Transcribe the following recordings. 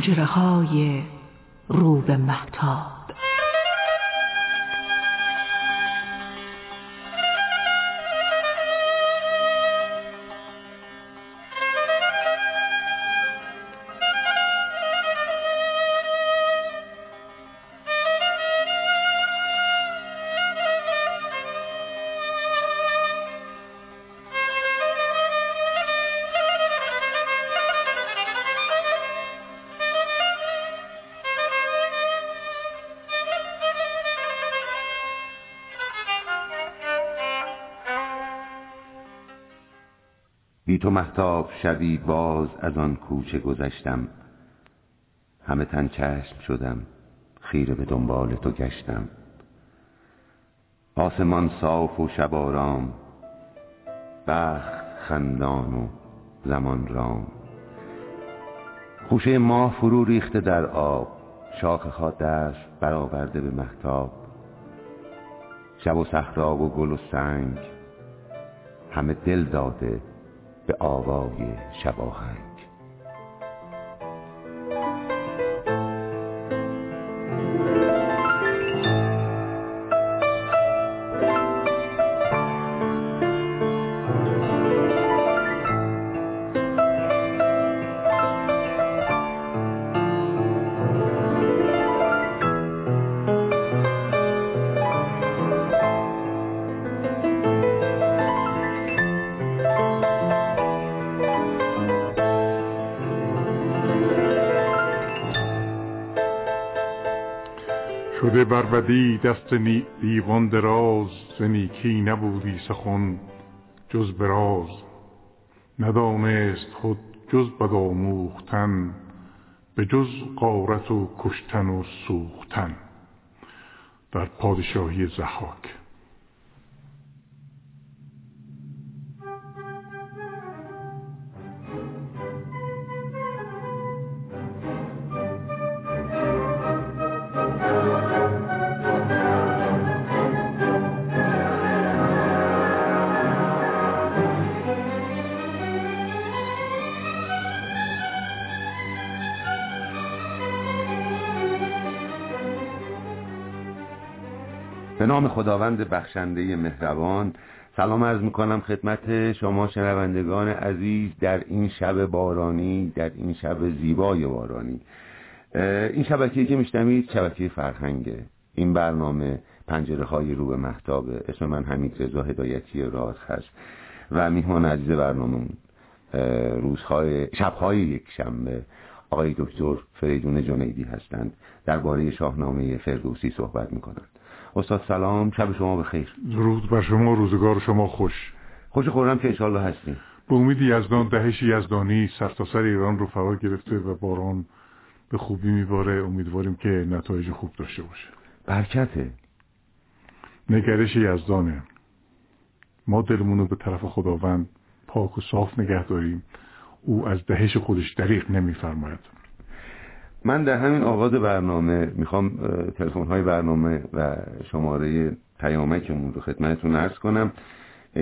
پنجره های رو به محتاب تو محتاب شبی باز از آن کوچه گذشتم. همه تن چشم شدم خیره به دنبال تو گشتم. آسمان صاف و شب آرام بخت خندان و زمان رام. خوشه ماه فرو ریخته در آب شاخه ها دست برآورده به محتاب شب و صحرا و گل و سنگ همه دل داده به آوای شباهنگ بدی دست دیوان دراز ز نیکی نبودی سخن جز براز ندانست خود جز بد آموختن به جز غارت و کشتن و سوختن. در پادشاهی زحاک نام خداوند بخشنده مهربان سلام عرض می‌کنم خدمت شما شنوندگان عزیز در این شب بارانی در این شب زیبای بارانی. این شبکه‌ای که میشنوید شبکه فرهنگه این برنامه پنجره های رو به محتابه اسم من حمید رضا هدایتی راز هست و میهمان عزیز برنامه روزهای شبهای یک شنبه آقای دکتر فریدون جنیدی هستند. درباره شاهنامه فردوسی صحبت می‌کنند. استاد سلام شب شما بخیر. درود بر شما روزگار شما خوش. خوش خورم که انشالله هستیم. به امید یزدان دهش یزدانی سرتاسر سر ایران رو فرا گرفته و باران به خوبی میباره. امیدواریم که نتایج خوب داشته باشه. برکته. نگرش یزدانه. ما دلمون رو به طرف خداوند پاک و صاف نگه داریم. او از دهش خودش دریغ نمیفرماید. من در همین آغاز برنامه می‌خوام تلفن های برنامه و شماره پیامکمون رو خدمتتون عرض کنم.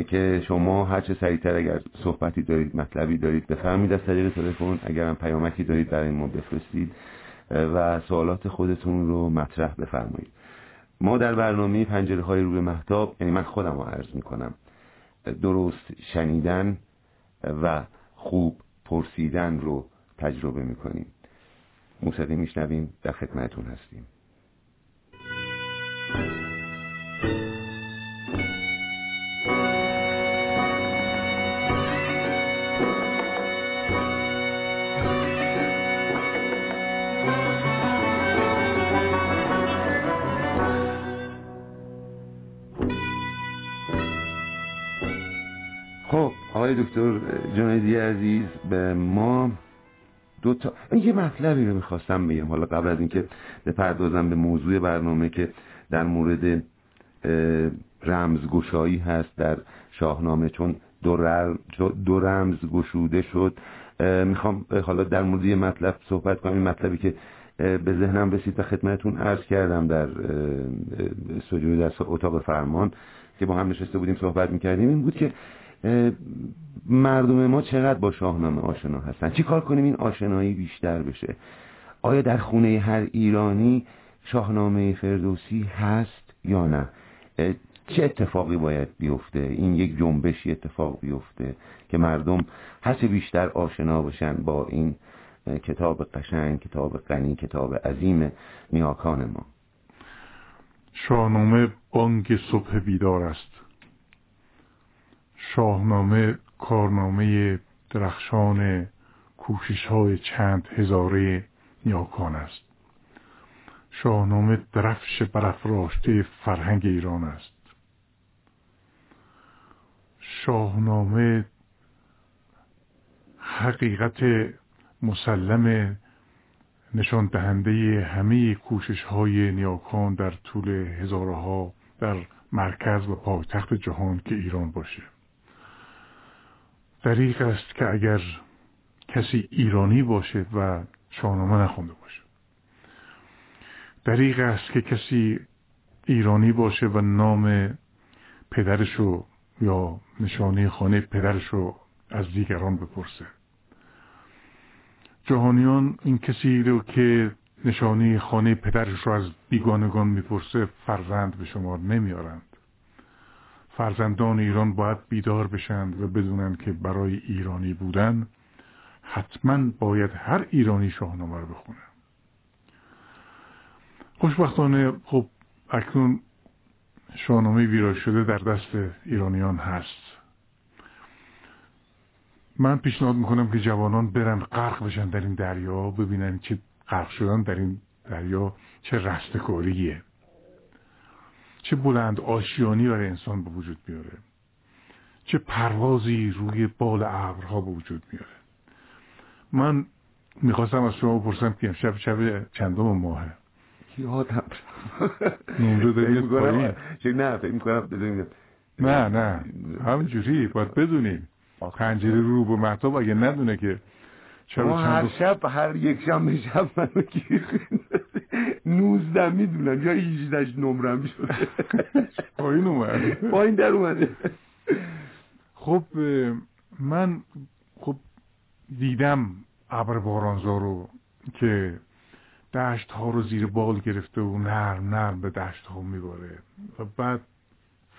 که شما هر چه سریعتر اگر صحبتی دارید مطلبی دارید بفرمید از طریق تلفن. اگر هم پیامکی دارید برای ما بفرستید و سوالات خودتون رو مطرح بفرمایید. ما در برنامه پنجره های رو به محتاب یعنی من خودم رو عرض می‌کنم درست شنیدن و خوب پرسیدن رو تجربه می‌کنیم. موسیقی میشنویم در خدمتتون هستیم. خب آقای دکتر جنیدی عزیز به ما دو تا یه مطلبی رو می‌خواستم بگم. حالا قبل از اینکه بپردازم به موضوع برنامه که در مورد رمزگشایی هست در شاهنامه. چون دو, رمز گشوده شد می‌خوام حالا در مورد یه مطلب صحبت کنم. این مطلبی که به ذهنم رسید و خدمتون عرض کردم در استودیو در اتاق فرمان که با هم نشسته بودیم صحبت می‌کردیم. این بود که مردم ما چقدر با شاهنامه آشنا هستن؟ چی کار کنیم این آشنایی بیشتر بشه؟ آیا در خونه هر ایرانی شاهنامه فردوسی هست یا نه؟ چه اتفاقی باید بیفته؟ این یک جنبشی اتفاق بیفته که مردم هرچه بیشتر آشنا باشن با این کتاب قشنگ کتاب غنی کتاب عظیم نیاکان ما. شاهنامه بانگ صبح بیدار است. شاهنامه کارنامه درخشان کوشش های چند هزاره نیاکان است. شاهنامه درفش برافراشته فرهنگ ایران است. شاهنامه حقیقت مسلم نشان دهنده همه کوشش های نیاکان در طول هزارها در مرکز و پایتخت جهان که ایران باشه. دریق است که اگر کسی ایرانی باشه و شاهنامه نخونده باشه. دریق است که کسی ایرانی باشه و نام پدرشو یا نشانه خانه پدرشو از دیگران بپرسه. جهانیان این کسی رو که نشانه خانه پدرش رو از بیگانگان می‌پرسه فرزند به شمار نمیارند فرزندان ایران باید بیدار بشند و بدونند که برای ایرانی بودن حتما باید هر ایرانی شاهنامه رو بخونه. خوشبختانه خب اکنون شاهنامه ویرای شده در دست ایرانیان هست. من پیشنهاد می‌کنم که جوانان برن غرق بشن در این دریا ببینن چه غرق شدن در این دریا چه رستکاریه. چه بلند آشیانی برای انسان به وجود میاره. چه پروازی روی بال ابرها به وجود میاره. من می‌خواستم از شما بپرسم که امشب شب چندم ماهه یادم نمره نه فکر می‌کنم بدونیم نه نه. همینجوری باید بدونیم. پنجره رو به محتاب اگه ندونه که چرا هر شب هر یک شب شب منو گیر نوزده می‌دونم یا ایجدش نمرم شده. پایین اومده پایین در اومده. خب من خب دیدم ابر بارانزا رو که دشت ها رو زیر بال گرفته و نرم نرم به دشت ها میباره. و بعد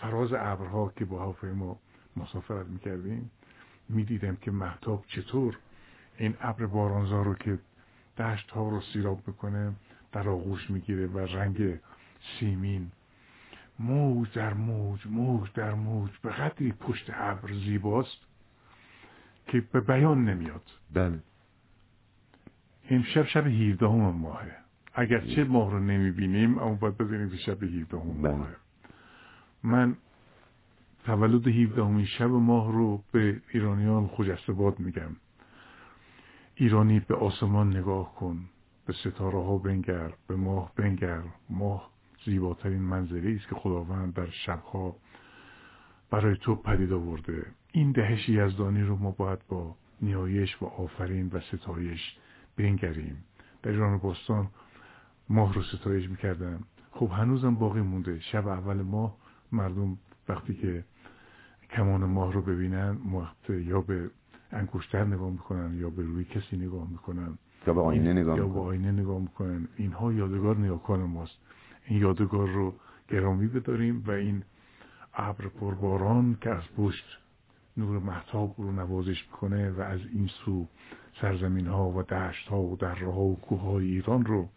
فراز ابرها که با هواپیما مسافرت می‌کردیم می‌دیدم که محتاب چطور این ابر بارانزا رو که دشت ها رو سیراب می‌کنه در آغوش می‌گیره و رنگ سیمین. موج در موج موج در موج به قدری پشت ابر زیباست که به بیان نمیاد. بله. امشب شب 17 همه ماهه. اگر چه ماه رو نمی‌بینیم اما باید بدونیم که شب 17 همه بله. ماهه. من تولد 17 همین شب ماه رو به ایرانیان خجسته باد میگم. ایرانی به آسمان نگاه کن. به ستاره ها بنگر به ماه بنگر. ماه زیباترین منظری است که خداوند در شبها برای تو پدید آورده. این دهش یزدانی رو ما باید با نیایش و آفرین و ستایش بنگریم. در ایران باستان ماه رو ستایش می‌کردن. خب هنوزم باقی مونده. شب اول ماه مردم وقتی که کمان ماه رو ببینن وقت یا به انگشتر نگاه می‌کنن یا به روی کسی نگاه می‌کنن. یا به آینه نگاه یا به آینه نگاه می‌کنن. اینها یادگار نیاکان ماست. این یادگار رو گرامی بداریم و این ابر پرباران که از پشت نور محتاب رو نوازش می‌کنه و از این سو سرزمین ها و دشت ها و دره ها و کوه های ایران رو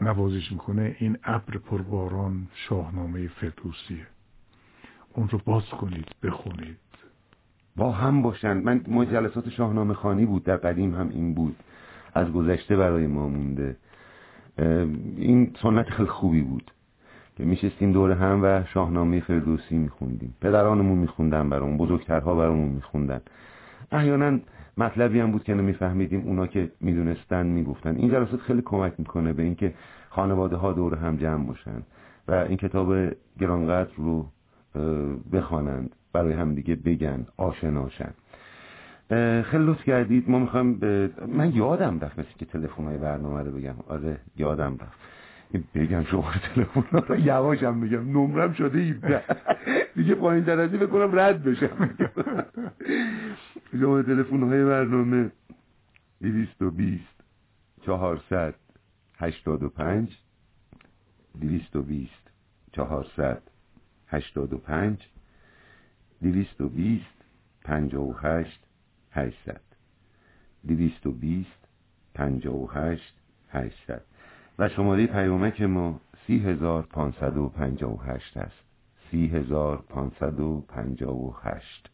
نوازش می‌کنه. این ابر پرباران شاهنامه فردوسیه. اون رو باز کنید بخونید. با هم باشند من ما جلسات شاهنامه خانی بود در قدیم هم این بود. از گذشته برای ما مونده. این سنت خیلی خوبی بود. که میشستیم دور هم و شاهنامه فردوسی میخوندیم. پدرانمون میخوندن برامون بزرگترها برامون میخوندن. احیانا مطلبی هم بود که نمیفهمیدیم اونا که می‌دونستن می‌گفتن. این جلسات خیلی کمک می‌کنه به اینکه خانواده ها دور هم جمع باشن و این کتاب گرانقدر رو بخوانند برای همدیگه بگن آشناشن. خیلی لطف کردید. ما می‌خوایم من یادم رفت مثل که تلفن های برنامه رو بگم. آره یادم رفت. بگم شما تلفن رو. یواشم بگم نمرم شده 17 دیگه پایین درجه بکنم رد بشم شما تلفن های برنامه 220 400 85 220 400 85 220 58 800 220 58 800 و شماره پیامک ما 30558 است. 30558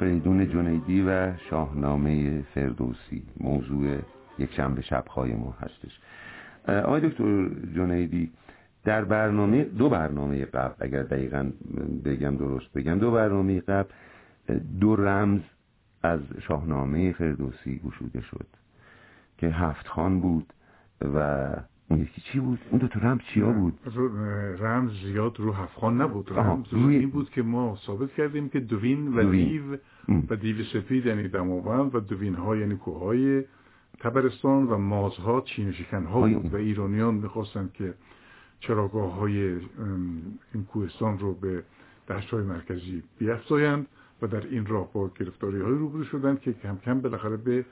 فریدون جنیدی و شاهنامه فردوسی موضوع یک شنبه شبهای ما هستش. آقای دکتر جنیدی در برنامه دو برنامه قبل اگر دقیقا بگم درست بگم دو برنامه قبل دو رمز از شاهنامه فردوسی گشوده شد که هفت خان بود و اون یکی چی بود؟ اون دو تا رمز چیا بود؟ رمز زیاد رو هفخان نبود رمز روی... این بود که ما ثابت کردیم که دوین و دوین. دیو و دیو سپید یعنی دماوند و دوین ها یعنی کوههای تبرستان و مازها چین شکن ها بود و ایرانیان می‌خواستند که چراگاه های این کوهستان رو به دشت های مرکزی بیافزایند و در این راه با گرفتاری های روبرو شدند که کم کم بالاخره به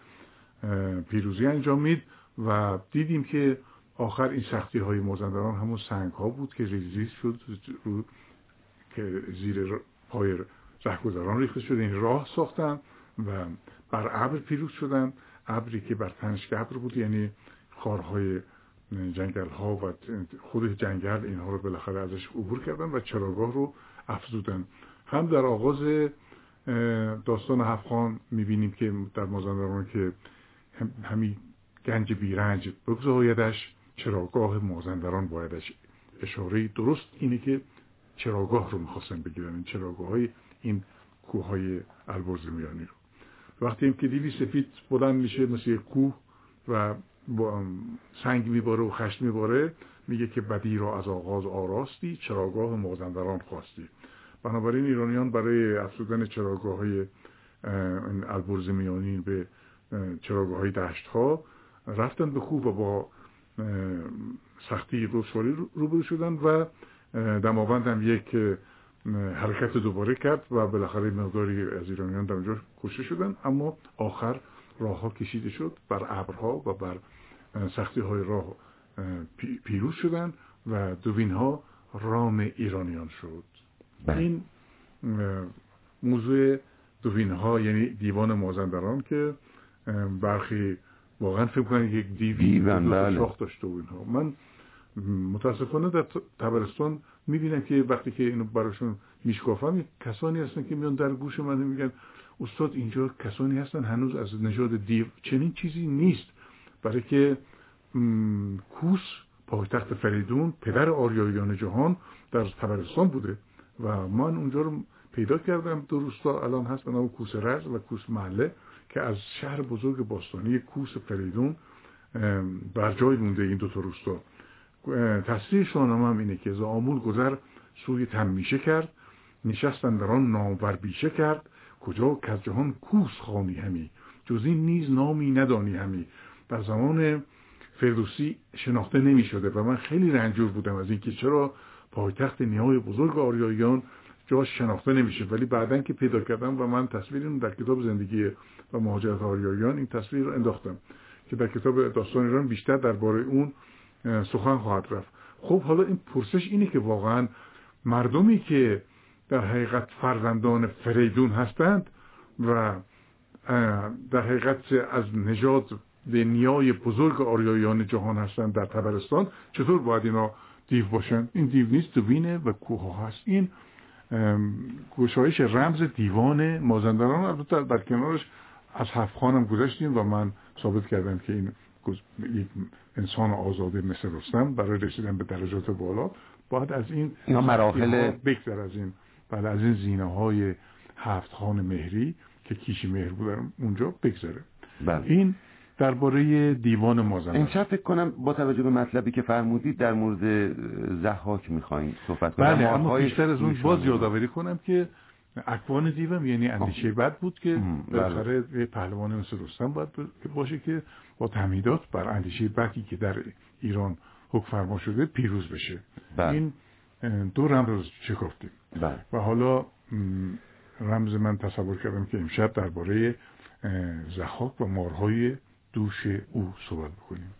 پیروزی انجامید و دیدیم که آخر این سختی های مازندران همون سنگ ها بود که ریز شد رو که زیر پای رهگذران ریخته شد این راه ساختن و بر ابر پیروز شدن. ابری که بر تنش ابر بود یعنی خارهای جنگل ها و خود جنگل اینها رو بالاخره ازش عبور کردن و چراگاه رو افزودن. هم در آغاز داستان هفخان می‌بینیم که در مازندران که همین گنج بیرنج بگذایدش چراگاه مازندران بایدش اشاره درست اینه که چراگاه رو می‌خواستن بگیرن این چراگاه های این کوه های البرز میانی رو. وقتی هم که دیوی سفید بلند میشه مثل کوه و با سنگ میباره و خشت میباره میگه که بدی را از آغاز آراستی چراگاه مازندران خواستی. بنابراین ایرانیان برای افزودن چراگاه های البرز میانی به چراگاه های دشت ها رفتن به کوه و با سختی دشواری روبرو شدن و دماوند هم یک حرکت دوباره کرد و بالاخره مقداری از ایرانیان در اونجا کشته شدن اما آخر راه ها کشیده شد بر ابرها و بر سختی های راه پیروز شدن و دوین ها رام ایرانیان شد بله. این موضوع دوین ها یعنی دیوان مازندران که برخی واقعا فکر کنید یک دیوی بله. شاخ داشته و اینها. من متاسفانه در تبرستان می‌بینم که وقتی که اینو براشون میشکافم کسانی هستن که میان در گوش من میگن استاد اینجا کسانی هستن هنوز از نژاد دیو چنین چیزی نیست. برای که کوس پایتخت فریدون پدر آریاییان جهان در تبرستان بوده و من اونجا رو پیدا کردم دو روستا الان هست به نام کوس رز و کوس محله که از شهر بزرگ باستانی کوس فریدون بر جای مونده این دوتا روستا. تصریح شاهنامه هم اینه که زامول گذر سوی تنمیشه کرد نشستن در آن نامور بیشه کرد کجا که از جهان کوس خانی همی. جز این نیز نامی ندانی همی. در زمان فردوسی شناخته نمی شده و من خیلی رنجور بودم از اینکه چرا پایتخت نیای بزرگ آریاییان جاش شناخته نمیشه ولی بعدا که پیدا کردم و من تصویر رو در کتاب زندگی و مهاجرت آریاییان این تصویر رو انداختم که در کتاب داستان ایران بیشتر درباره اون سخن خواهد رفت. خب حالا این پرسش اینه که واقعا مردمی که در حقیقت فرزندان فریدون هستند و در حقیقت از نژاد به نیای بزرگ آریاییان جهان هستند در تبرستان چطور باید اینا دیو باشن؟ این دیو نیست دوینه و کوه هست. این گشایش رمز دیوان مازندران البته در کنارش از هفت خانم گذشتیم و من ثابت کردم که این یک انسان آزاده مثل رستم برای رسیدن به درجات بالا. باید از این مراحل بگذر از این. بله از این زینه های هفت خان مهری که کیشی مهر بودن اونجا بگذره. بله. این درباره دیوان مازندران امشب فکر کنم با توجه به مطلبی که فرمودید در مورد زحاک می‌خواین صحبت کنیم بله اما بیشتر از اون باز یادآوری کنم که اکوان دیوم یعنی اندیشه بد بود که بله. بالاخره بله. پهلوان مثل رستم باید باشه که با تمهیدات بر اندیشه بدی که در ایران حکم فرما شده پیروز بشه بله. این دو رمز شکفتیم بله. و حالا رمز من تصور کردم که امشب درباره زحاک و مارهای دوش او صحبت بکنیم.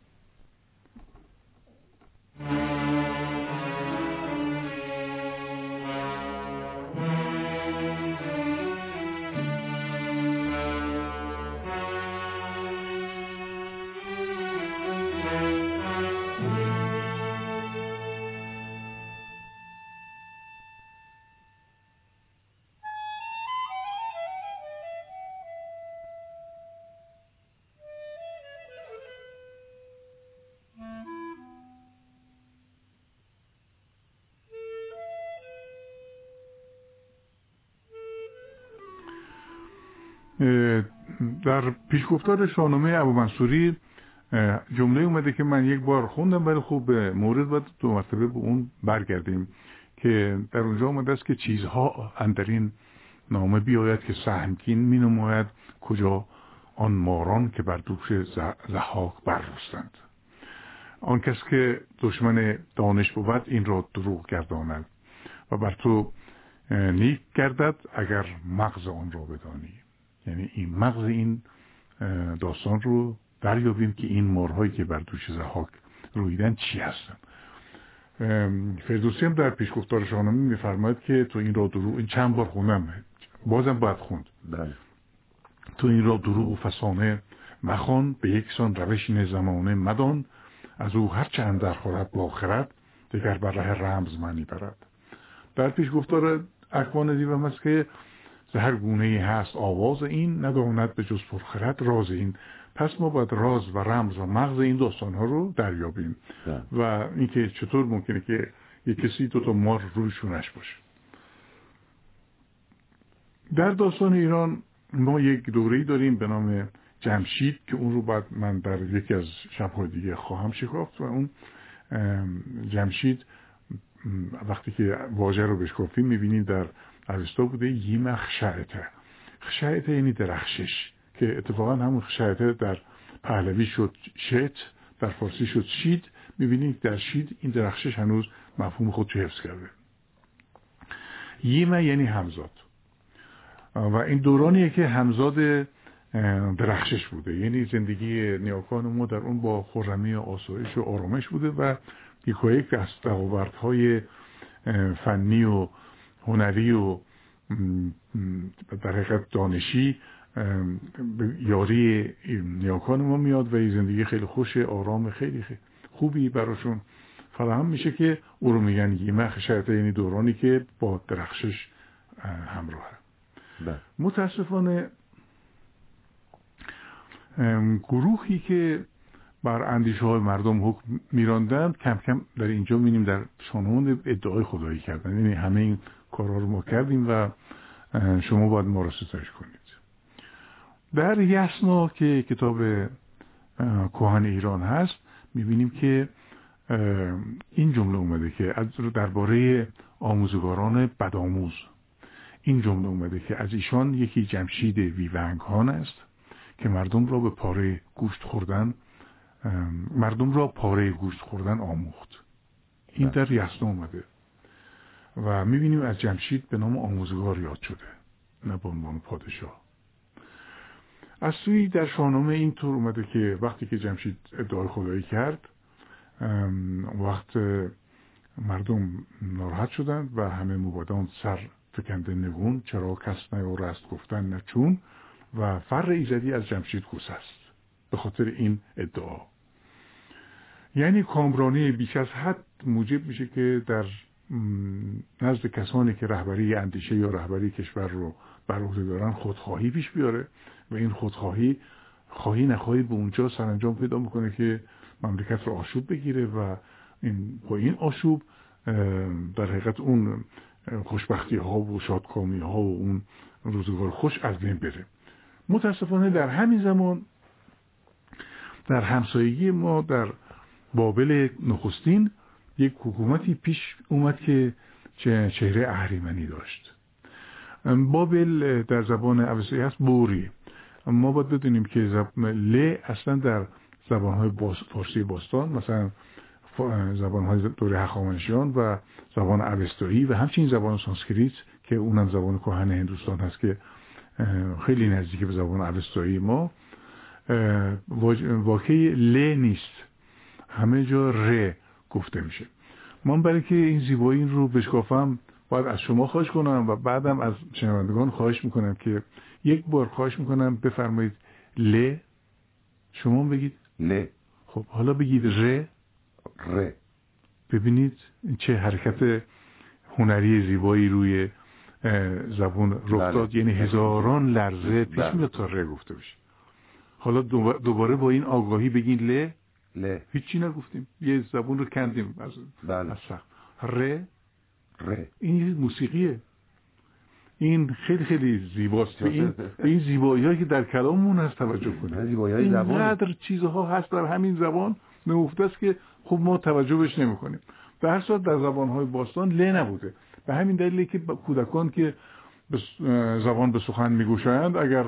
شاهنامه ابو منصوری جمله اومده که من یک بار خوندم ولی خوب مورد باید دو مرتبه به اون برگردیم که در اونجا اومده است که چیزها اندرین نامه بیاید که سهمگین می نماید کجا آن ماران که بر دوش زحاک بررستند آن کس که دشمن دانش بود این را دروغ گرداند و بر تو نیک گردد اگر مغز آن را بدانی. یعنی این مغز این داستان رو دریابیم که این مارهایی که بر دوش زحاک رویدن چی هستن. فردوسی هم در پیشگفتار شاهنامه میفرماید که تو این را دروغ این چند بار خوندم بازم باید خوند. بله. تو این را دروغ و فسانه مخوان به یکسان روش زمانه مدان از او هر چند در خورد با خرد دیگر بر ره رمز معنی برد. در پیشگفتار اکوان دیوم است که هر گونه هست آواز این نداند به جز پرخرد راز این. پس ما باید راز و رمز و مغز این داستان ها رو دریابیم. و اینکه چطور ممکنه که یک کسی دو تا مار روی شونش باشه. در داستان ایران ما یک دوره داریم به نام جمشید که اون رو بعد من در یکی از شبهای دیگه خواهم شکافت و اون جمشید وقتی که واژه رو بهش گفتیم می‌بینیم در اوستا بوده ییم خشعته خشعته یعنی درخشش که اتفاقا همون خشعته در پهلوی شد شت در فارسی شد شید. می‌بینید در شید این درخشش هنوز مفهوم خود حفظ کرده. ییمه یعنی همزاد. و این دورانیه که همزاد درخشش بوده. یعنی زندگی نیاکان ما در اون با خرمی و آسایش و آرامش بوده و یک از های فنی و هنری و در حقیقت دانشی یاری نیاکان ما میاد و زندگی خیلی خوش آرام خیلی, خوبی براشون. فراهم میشه که او رو میگن ییمه خشایت یعنی دورانی که با درخشش همراهه بله. متاسفانه گروهی که بر اندیشه های مردم حکم میراندند کم کم در اینجا مینیم در شانون ادعای خدایی کردن. یعنی همه این کارها رو ما کردیم و شما باید ما را ستایش کنید. در یسنا که کتاب کوهن ایران هست می‌بینیم که این جمله اومده که درباره آموزگاران بدآموز. این جمله اومده که از ایشان یکی جمشید ویونگهان است که مردم را به پاره گوشت خوردن مردم را پاره گوشت خوردن آموخت. این در یسنا اومده. و می‌بینیم از جمشید به نام آموزگار یاد شده نه به عنوان پادشاه. از سوی در شاهنامه اینطور اومده که وقتی که جمشید ادعای خدایی کرد وقت مردم ناراحت شدند و همه مبادان سر فکنده نگون چرا کس نیارست گفتن نه چون و فر ایزدی از جمشید است به خاطر این ادعا. یعنی کامرانی بیش از حد موجب میشه که در نزد کسانی که رهبری اندیشه یا رهبری کشور رو بر عهده دارن خودخواهی پیش بیاره و این خودخواهی خواهی نخواهی به اونجا سرانجام پیدا می‌کنه که مملکت رو آشوب بگیره و این با این آشوب در حقیقت اون خوشبختی ها و شادکامی ها و اون روزگار خوش از بین بره. متاسفانه در همین زمان در همسایگی ما در بابل نخستین یک حکومتی پیش اومد که چهره اهریمنی داشت. بابل در زبان اوسایی هست بوری. ما باید بدونیم که زب... ل اصلا در زبانهای باس... فارسی باستان مثلا زبانهای دوره هخامنشیان و زبان اوستایی و همچنین زبان سانسکریت که اونم زبان کهن هندوستان هست که خیلی نزدیک به زبان اوستایی ما. واقعی ل نیست. همه جا ر. گفته میشه. من برای که این زیبایی رو بشکافم باید از شما خواهش کنم و بعدم از شنوندگان خواهش می‌کنم که یک بار خواهش می‌کنم بفرمایید ل. شما بگید. ل. خب حالا بگید ر. ر. ببینید چه حرکت هنری زیبایی روی زبون رخ داد. یعنی هزاران لرزه پیش میاد تا ر گفته بشه. حالا دوباره با این آگاهی بگین ل. ل هیچی نگفتیم. یه زبون رو کندیم. از بله. از سخت. ر ر این موسیقیه. این خیلی خیلی زیباست. به این به این زیبایی که در کلاممون هست توجه کنید. زیبایی اینقدر چیزها هست در همین زبان نهفته است که خب ما توجه بهش کنیم به هر صورت در زبانهای باستان ل نبوده. به همین دلیلی که کودکان که زبان به سخن میگوشایند اگر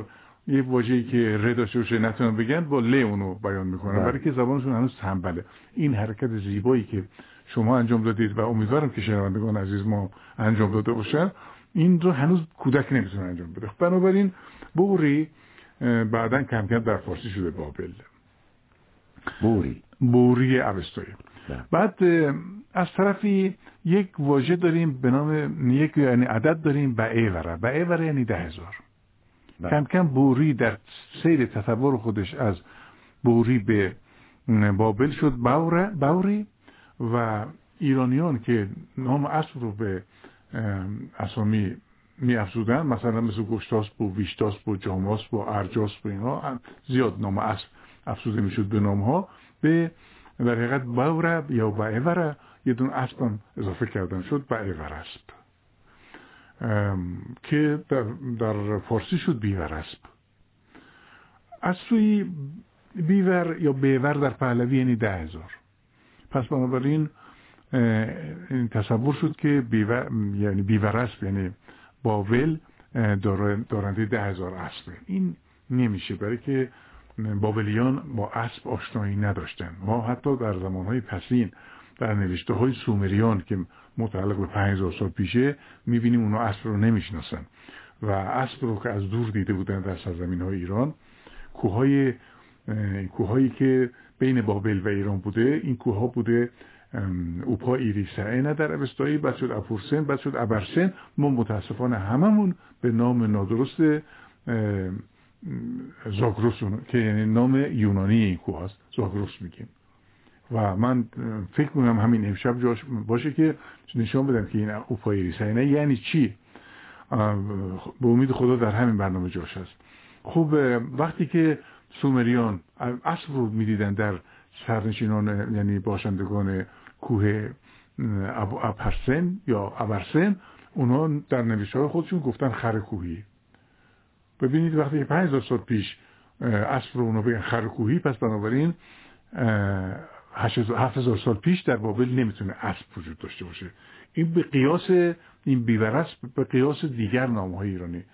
یه واژه‌ای که ر داشته باشه نتونن بگن با ل اونو بیان می‌کنن بله. برای که زبانشون هنوز تنبله. این حرکت زیبایی که شما انجام دادید و امیدوارم که شنوندگان عزیز ما انجام داده باشن این رو هنوز کودک نمی‌تونه انجام بده. بنابراین بوری بعدا کم کم در فارسی شده بابل. بوری. بوری اوستایی. بله. بعد از طرفی یک واژه داریم به نام یک یعنی عدد داریم بعیوره بعیوره یعنی ده هزار. کم کم بوری در سیر تصور خودش از بوری به بابل شد. بوره بوری و ایرانیان که نام اسب رو به ام، اسامی می افزودن مثلا مثل گشتاسپ و ویشتاسپ و جاماسپ و ارجاسپ و اینا زیاد نام اسب افزوده می‌شد به نام ها به در حقیقت بوره یا بعوره یه دون اسب هم اضافه کردن شد بعور ام، که در, در فارسی شد بیور اسب. از سوی بیور یا بیور در پهلوی یعنی ده هزار. پس بنابراین این تصور شد که بیور یعنی بیور اسب یعنی اه، دار- دارنده ده هزار اسبه. این نمیشه برای که بابلیان با اسب آشنایی نداشتن. ما حتی در زمانهای پسین در نوشته های سومریان که متعلق به 5000 سال پیشه می‌بینیم اونا اسب رو نمی‌شناسن. و اسب رو که از دور دیده بودن در سرزمین های ایران کوههای کوههایی که بین بابل و ایران بوده این کوه ها بوده اوپا ایریسعه نه در اوستایی بعد شد اپورسن بعد شد ابرسن. ما متاسفانه هممون به نام نادرست زاگروس که یعنی نام یونانی این کوه هست زاگروس میگیم. و من فکر می‌کنم همین امشب جاش باشه که نشان بدم که این اوپای ریساینه یعنی چی. به امید خدا در همین برنامه جاش هست. خب وقتی که سومریان اسب رو می‌دیدن در سرنشینان یعنی باشندگان کوه ابرسن یا ابرسن اونا در نوشته های خودشون گفتن خر کوهی. ببینید وقتی 5000 سال پیش اسب رو اونا بگن خر کوهی پس بنابراین اه، 7000 سال پیش در بابل نمی‌تونه اسب وجود داشته باشه. این به قیاس این بیور اسب به قیاس دیگر نام های ایرانی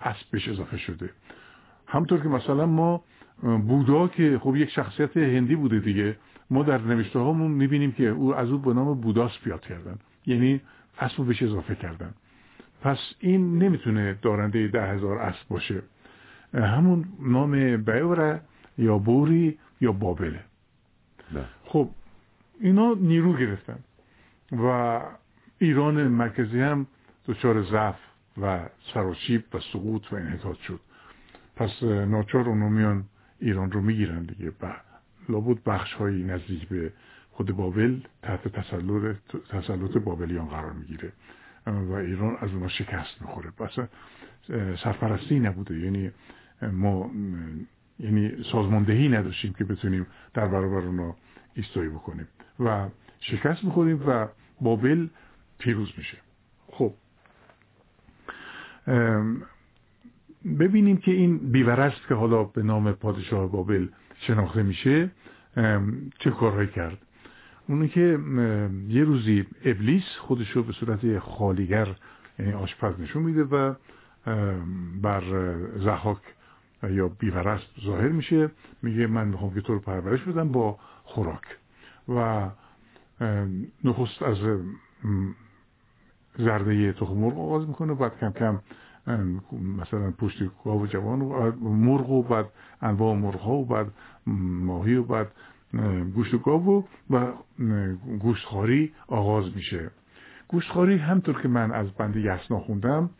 اسب بهش اضافه شده. همطور که مثلا ما بودا که خب یک شخصیت هندی بوده دیگه ما در نوشته هامون می‌بینیم که او از او به نام بوداس بیاد کردن. یعنی اسب بهش اضافه کردن. پس این نمی‌تونه دارنده ده هزار اسب باشه. همون نام بیوره یا بوری یا بابله. بله. خب اینا نیرو گرفتن و ایران مرکزی هم دچار ضعف و سراشیب و سقوط و انحطاط شد. پس ناچار اونو میان ایران رو می‌گیرن دیگه. و لابد بخش هایی نزدیک به خود بابل تحت تسلط تسلط بابلیان قرار می‌گیره. و ایران از اونها شکست می‌خوره. پس سرپرستی نبوده. یعنی ما یعنی سازماندهی نداشتیم که بتونیم در برابر اونا ایستایی بکنیم و شکست می‌خوریم و بابل پیروز میشه. خب. ببینیم که این بیورست که حالا به نام پادشاه بابل شناخته میشه. چه کارهایی کرد؟ اونی که یه روزی ابلیس خودشو به صورت خالیگر یعنی آشپز نشون میده و بر زحاک یا بیورست ظاهر میشه. میگه من می‌خوام که تو رو پرورش بدم با خوراک. و نخست از زرده تخم مرغ آغاز می‌کنه بعد کم کم مثلا پشت گاو جوان و مرغ و بعد انواع مرغ ها و بعد ماهی و بعد گوشت گاو و گوشتخاری آغاز میشه. گوشتخاری همطور که من از بند یسنا خوندم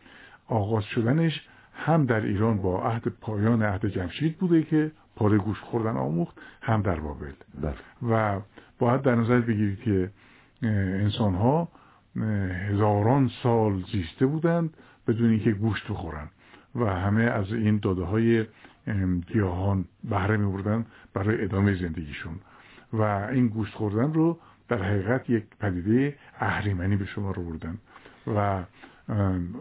آغاز شدنش هم در ایران با عهد پایان عهد جمشید بوده که پاره گوش خوردن آموخت هم در بابل. بله. و باید در نظر بگیرید که انسان ها هزاران سال زیسته بودند بدون اینکه گوشت بخورن و همه از این داده های گیاهان بهره می بردن برای ادامه زندگیشون. و این گوشت خوردن رو در حقیقت یک پدیده اهریمنی به شما رو بردن و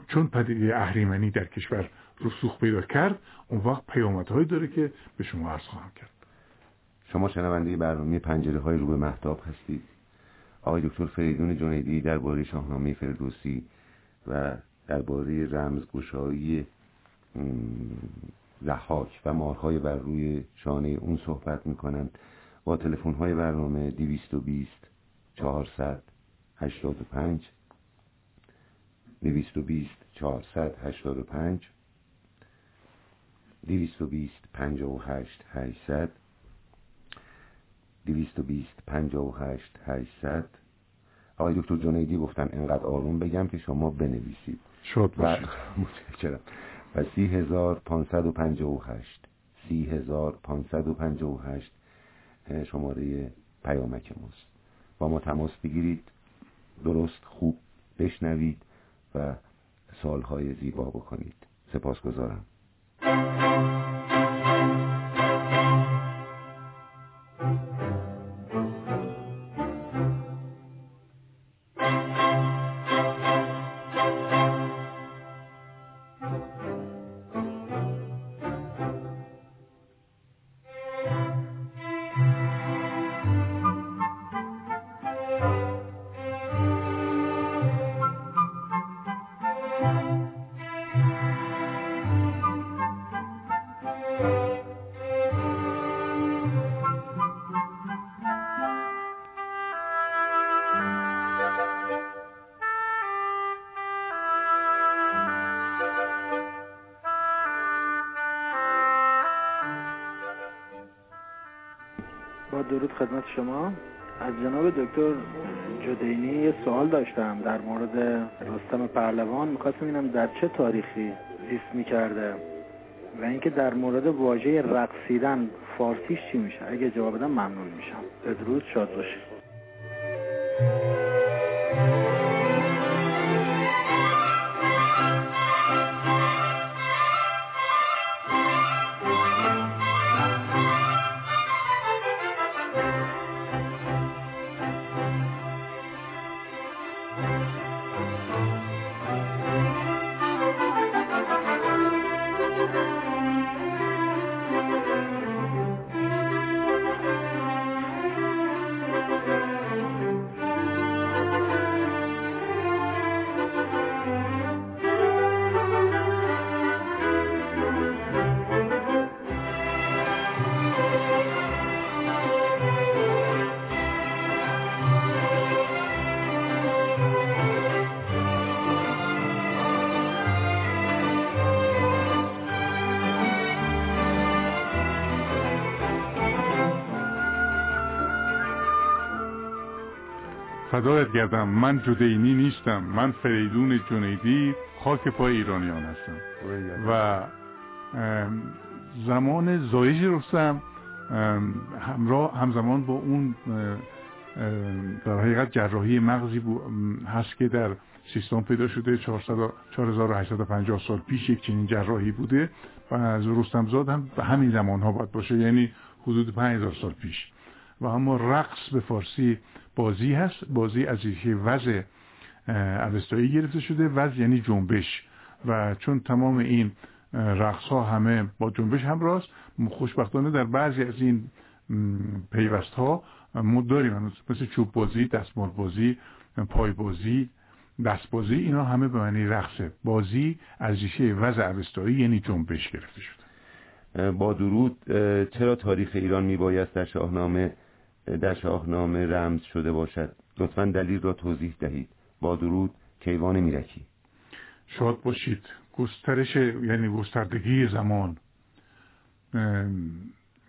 چون پدیده اهریمنی در کشور رسوخ پیدا کرد اون وقت پیامدهایی داره که به شما عرض خواهم کرد. شما شنونده برنامه پنجره های رو محتاب هستید. آقای دکتر فریدون جنیدی درباره شاهنامه فردوسی و درباره رمزگشایی لحاک و مارهای بر روی شانه اون صحبت می‌کنند. با تلفن های برنامه 220 400 85 220 485 220 58 800 220 58 800 آقای دکتر جنیدی گفتن انقدر آروم بگم که شما بنویسید. شد باشید. متشکرم. و 3558 3558 شماره پیامک ماست. با ما تماس بگیرید. درست خوب بشنوید و سالهای زیبا بکنید. سپاسگزارم. درود دکتر جدینی یه سوال داشتم در مورد رستم پهلوان. می‌خواستم اینم در چه تاریخی زیست می‌کرده و اینکه در مورد واژه رقصیدن فارسیش چی میشه. اگه جواب بدم ممنون میشم. بدرود شاد باشید. فدایت گردم من جدینی نیستم. من فریدون جنیدی خاک پای ایرانیان هستم. و زمان زایش رستم همراه همزمان با اون در حقیقت جراحی مغزی هست که در سیستم پیدا شده. 4850 سال پیش یک چنین جراحی بوده و از رستمزاد هم به همین زمان ها باید باشه. یعنی حدود 5000 سال پیش. و اما رقص به فارسی بازی هست. بازی از ریشه وضع اوستایی گرفته شده. وضع یعنی جنبش. و چون تمام این رقص ها همه با جنبش همراست خوشبختانه در بعضی از این پیوست ها ما داریم مثل چوب بازی دستمال بازی پای بازی دست بازی اینا همه به معنی رقصه بازی از ریشه وضع اوستایی یعنی جنبش گرفته شده. با درود چرا تاریخ ایران میبایست در شاهنامه در شاهنامه رمز شده باشد. لطفا دلیل را توضیح دهید. با درود کیوان میرکی. شاد باشید. گسترش یعنی گستردگی زمان.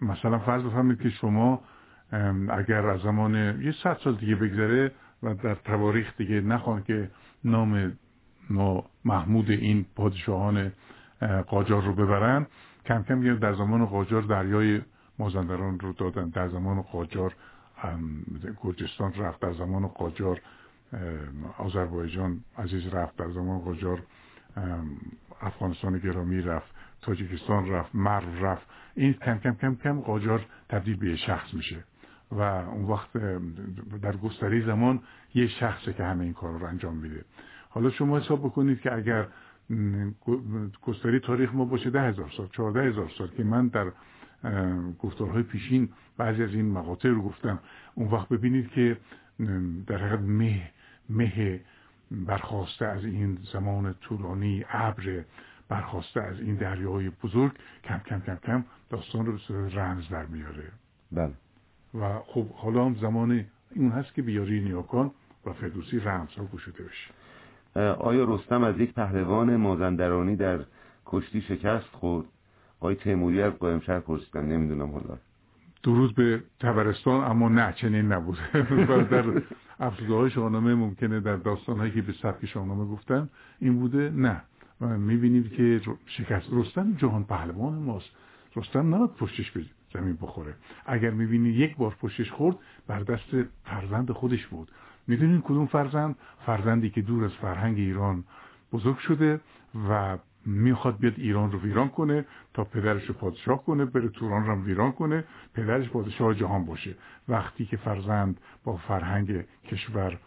مثلا فرض بفرمایید که شما اگر از زمان یه صد سال دیگه بگذره و در تواریخ دیگه نخوان که نام محمود این پادشاهان قاجار رو ببرن کم کم در زمان قاجار دریای مازندران رو دادن در زمان قاجار گرجستان رفت در زمان قاجار آذربایجان عزیز رفت در زمان قاجار افغانستان گرامی رفت تاجیکستان رفت مرو رفت. این کم کم کم کم قاجار تبدیل به شخص میشه و اون وقت در گستری زمان یه شخصه که همه این کار رو انجام میده. حالا شما حساب بکنید که اگر گستری تاریخ ما باشه ده هزار سال چهارده هزار سال که من در گفتارهای پیشین بعضی از این مقاطع رو گفتم. اون وقت ببینید که در حقیقت مه مه برخواسته از این زمان طولانی ابر برخواسته از این دریای بزرگ کم کم کم کم داستان رو به صورت رمز در میاره. بله. و خب حالا هم زمان این هست که بیاری نیاکان و فردوسی رمز ها گشوده بشه. آیا رستم از یک پهلوان مازندرانی در کشتی شکست خورد؟ آقای تیموری از قائم شهر پرسیدن نمی‌دونم حالا. درود به تبرستان اما نه چنین نبود. در افزوده های ممکنه در داستان که به سبک شاهنامه گفتن این بوده نه. می‌بینید که شکست رستم جهان پهلوان ماست. رستم نباید پشتش به زمین بخوره. اگر می‌بینید یک بار پشتش خورد بر دست فرزند خودش بود. می‌دونید کدوم فرزند؟ فرزندی که دور از فرهنگ ایران بزرگ شده و می‌خواد بیاد ایران رو ویران کنه تا پدرش رو پادشاه کنه بره توران رو ویران کنه پدرش پادشاه جهان باشه. وقتی که فرزند با فرهنگ کشور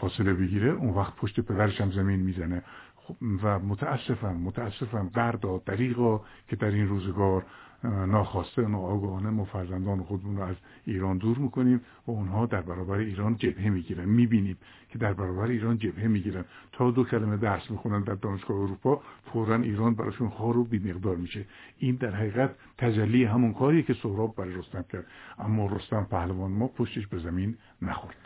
فاصله بگیره اون وقت پشت پدرش هم زمین می‌زنه. خب، و متاسفم متاسفم بردا دریغا که در این روزگار ناخواسته ناآگاهانه ما فرزندان خودمون رو از ایران دور می‌کنیم و اونها در برابر ایران جبهه می‌گیرن. می‌بینیم که در برابر ایران جبهه می‌گیرن. تا دو کلمه درس می‌خونن در دانشگاه اروپا فورا ایران براشون خار و بیمقدار میشه. این در حقیقت تجلی همون کاریه که سهراب برای رستم کرد. اما رستم پهلوان ما پشتش به زمین نخورد.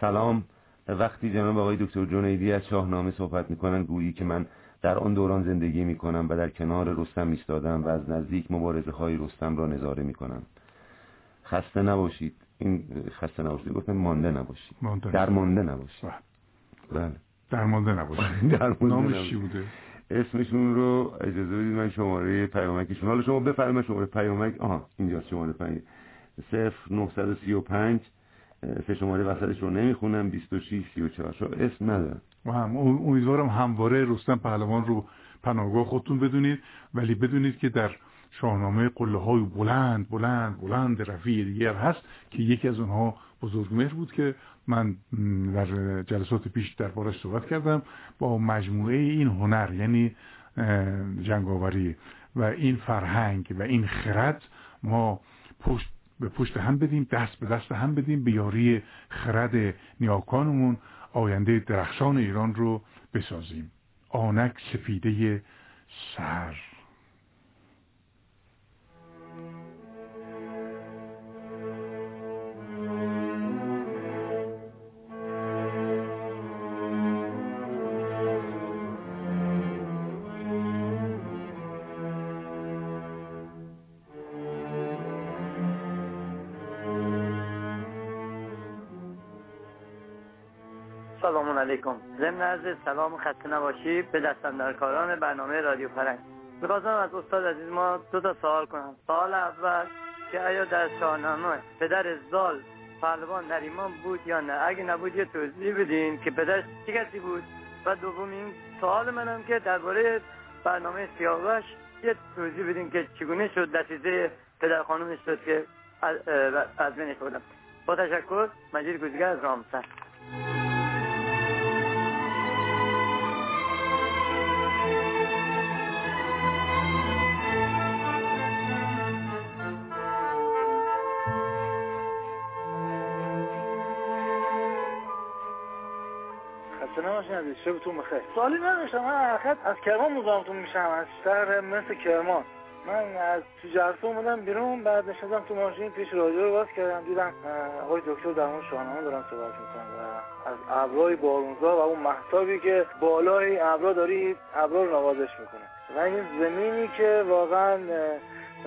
سلام. وقتی جناب آقای دکتر جنیدی از شاهنامه صحبت می‌کنن گویی که من در آن دوران زندگی می‌کنم و در کنار رستم ایستادم و از نزدیک مبارزه های رستم را نظاره می‌کنم. خسته نباشید. این خسته نباشید. گفتم مانده نباشید. مانده در مانده نباشید. بله, بله. در مانده نباشید. در نامش چی بوده؟ اسمشون رو اجازه بدید من شماره پیامکشون. حالا شما بفرمایید شماره پیامک. آها اینجا شماره پیامک 0935 سه شماره وسطش رو نمی‌خونم. 26 34 اسم ندارم. و هم امیدوارم همواره رستم پهلوان رو پناهگاه خودتون بدونید. ولی بدونید که در شاهنامه قله های بلند بلند بلند رفیع دیگر هست که یکی از اونها بزرگمهر بود که من در جلسات پیش در بارش صحبت کردم با مجموعه این هنر یعنی جنگاوری و این فرهنگ و این خرد ما پشت به پشت هم بدیم دست به دست هم بدیم به یاری خرد نیاکانمون. آینده درخشان ایران رو بسازیم. آنک سفیده سر. علیکم. ضمن عرض سلام خسته نباشی به دستندرکاران برنامه رادیو فرنگ. می‌خواستم از استاد عزیز ما دو تا سوال کنم. سوال اول که آیا در شاهنامه پدر زال پهلوان نریمان بود یا نه؟ اگه نبود یه توضیح بدین که پدرش چه کسی بود؟ و دومین سوال منم که درباره برنامه سیاوش یه توضیح بدین که چگونه شد دستیزه پدر خانومش شد که از بینش بودم با تشکر مجید گوزگر از رامسر. شبتون بخیر سوالی نداشتم من حرکت از کرمان مزاحمتون میشم از شهر مثل کرمان. من از تو جلسه اومدم بیرون بعد نشستم تو ماشین پیش رادیو رو باز کردم دیدم آقای دکتر در مورد شاهنامه دارن صحبت می‌کنن و از ابرای بارونزا و اون محتابی که بالای ابرا داری ابرا رو نوازش می‌کنه. و این زمینی که واقعا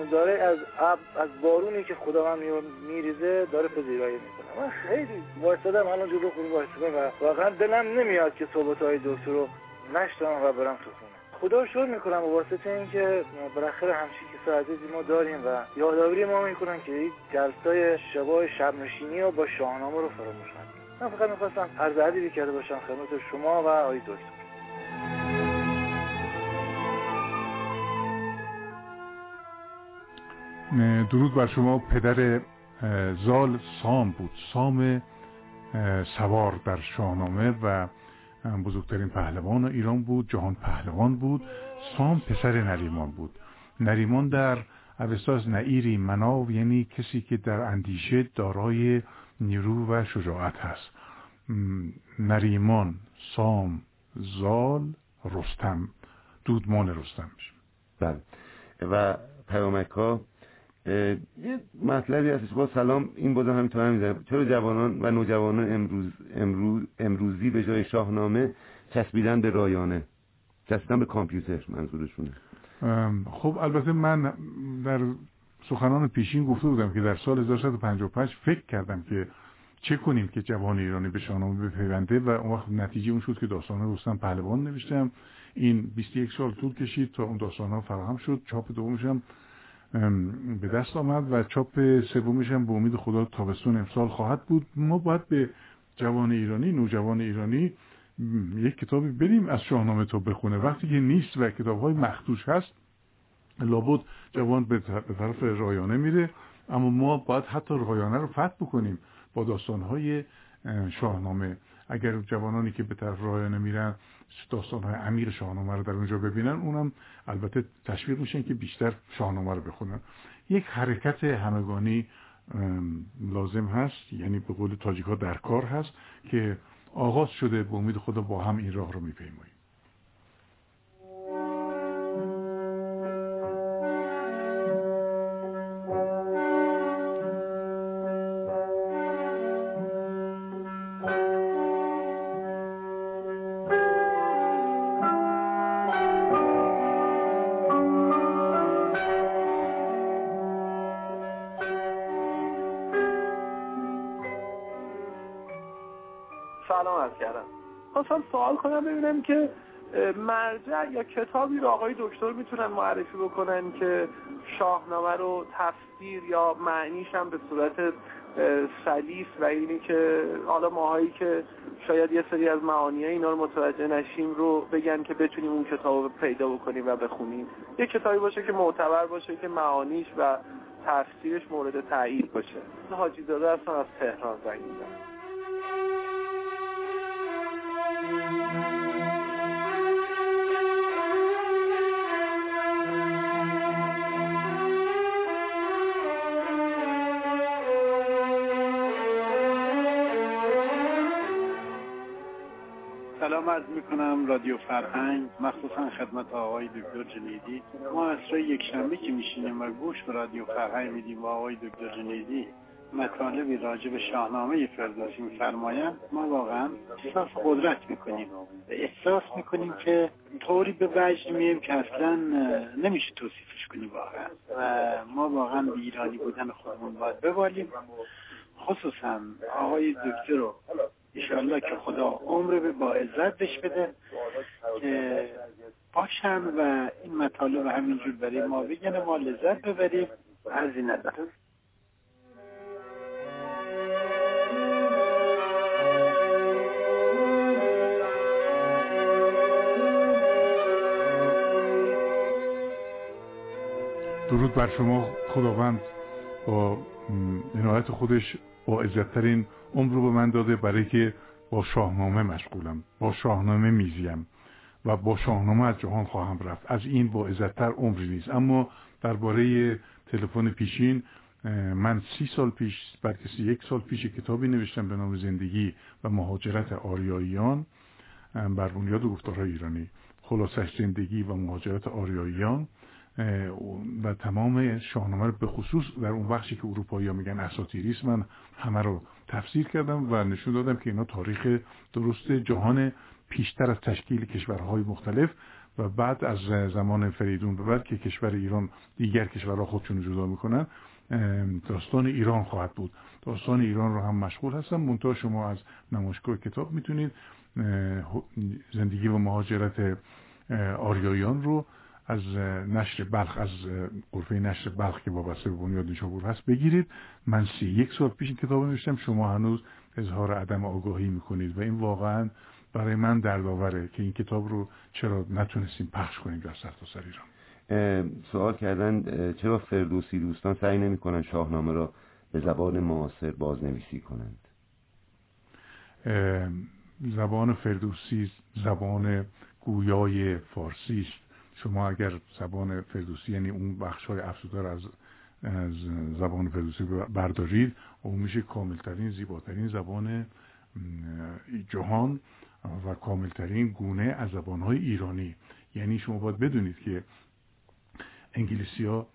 داره از اب از بارونی که خدا من میریزه داره پذیرایی می‌کنه. من خیلی وایسادم الان جلو خونه وایسادم و واقعا دلم نمیاد که صحبت های دکتر رو نشتم و برم تو خونه. خدا شکر می‌کنم واسطه اینکه بالاخره همچین که عزیزی ما داریم و یادآوری ما می‌کنن که این جلسای شبای شب نشینی و با شاهنامه رو فراموش نکنیم. من فقط می‌خواستم عرض ادبی کرده باشم خدمت شما و آقای دکتر. درود بر شما پدر زال سام بود. سام سوار در شاهنامه و بزرگترین پهلوان ایران بود جهان پهلوان بود. سام پسر نریمان بود. نریمان در اوستاز نعیری مناو یعنی کسی که در اندیشه دارای نیرو و شجاعت هست. نریمان سام زال رستم. دودمان رستم بله. و پیامک ها یه مطلبی هستش با سلام این بازم همینطور هم چرا جوانان و نوجوانان امروز, امروز امروزی به جای شاهنامه چسبیدن به رایانه؟ چسبیدن به کامپیوتر منظورشونه. خب البته من در سخنان پیشین گفته بودم که در سال 1355 فکر کردم که چه کنیم که جوان ایرانی به شاهنامه بپیونده و اون وقت نتیجه اون شد که داستان رستم پهلوان نوشتم. این 21 سال طول کشید تا اون داستان ها فراهم شد. چاپ دومش هم به دست آمد و چاپ سومش هم به امید خدا تابستون امسال خواهد بود. ما باید به جوان ایرانی نوجوان ایرانی یک کتابی بریم از شاهنامه تا بخونه. وقتی که نیست و کتاب های مختوش هست لابد جوان به طرف رایانه میره. اما ما باید حتی رایانه رو فتح بکنیم با داستان های شاهنامه. اگر جوانانی که به طرف رایانه میرن داستان های امیر شاهنامه رو در اونجا ببینن اونم البته تشویق میشن که بیشتر شاهنامه رو بخونن. یک حرکت همگانی لازم هست یعنی به قول تاجیک ها در کار هست که آغاز شده به امید خدا با هم این راه رو میپیماییم. ببینم که مرجع یا کتابی رو آقای دکتر می‌تونن معرفی بکنن که شاهنامه رو تفسیر یا معنیش هم به صورت سلیس و اینی که حالا ماهایی که شاید یه سری از معانی اینا رو متوجه نشیم رو بگن که بتونیم اون کتاب رو پیدا بکنیم و بخونیم. یه کتابی باشه که معتبر باشه که معانیش و تفسیرش مورد تایید باشه. حاجی داده هستم از تهران زنگ عرض می‌کنم رادیو فرهنگ مخصوصا خدمت آقای دکتر جنیدی. ما اصرای یک شنبه که میشینیم و گوش به رادیو فرهنگ میدیم با آقای دکتر جنیدی مطالبی راجع به شاهنامه فردوسی میفرمایند. ما واقعا احساس قدرت می‌کنیم. و احساس می‌کنیم که طوری به وجد مییم که اصلا نمیشه توصیفش کنیم واقعا. و ما واقعا به ایرانی بودن خودمون باید ببالیم. خصوصا آقای دکتر رو ایشالله که خدا عمر به با عزت بش بده که باشن و این مطالب همینجور برای ما بگن ما لذت ببریم. ارزی ندارم. درود بر شما. خداوند با عنایت خودش با عزتترین عمر رو به من داده برای که با شاهنامه مشغولم با شاهنامه میزیم و با شاهنامه از جهان خواهم رفت. از این با عزتتر عمری نیست. اما درباره تلفن پیشین من سی سال پیش بلکه سی یک سال پیش کتابی نوشتم به نام زندگی و مهاجرت آریاییان بر بنیاد گفتارهای ایرانی. خلاصش زندگی و مهاجرت آریاییان. و تمام شاهنامه رو به خصوص در اون بخشی که اروپایی ها میگن اساتیریست من همه رو تفسیر کردم و نشون دادم که اینا تاریخ درست جهان پیشتر از تشکیل کشورهای مختلف و بعد از زمان فریدون به بعد که کشور ایران دیگر کشورها خودشون جدا می‌کنن داستان ایران خواهد بود. داستان ایران رو هم مشغول هستم. منتها شما از نمایشگاه کتاب می‌تونید زندگی و مهاجرت آریایان رو از نشر بلخ از قرفه نشر بلخ که وابسته به بنیاد نیشابور هست بگیرید. من سی یک سال پیش این کتاب نوشتم. شما هنوز اظهار عدم آگاهی می‌کنید و این واقعا برای من دردآوره که این کتاب رو چرا نتونستیم پخش کنیم در سرتاسر ایران. سوال کردن چرا فردوسی دوستان سعی نمی‌کنن شاهنامه را به زبان معاصر بازنویسی کنند؟ زبان فردوسی زبان گویای فارسی است شما اگر زبان فردوسی یعنی اون بخش های از از زبان فردوسی بردارید اون میشه کاملترین زیباترین زبان جهان و کاملترین گونه از زبانهای ایرانی. یعنی شما باید بدونید که انگلیسی ها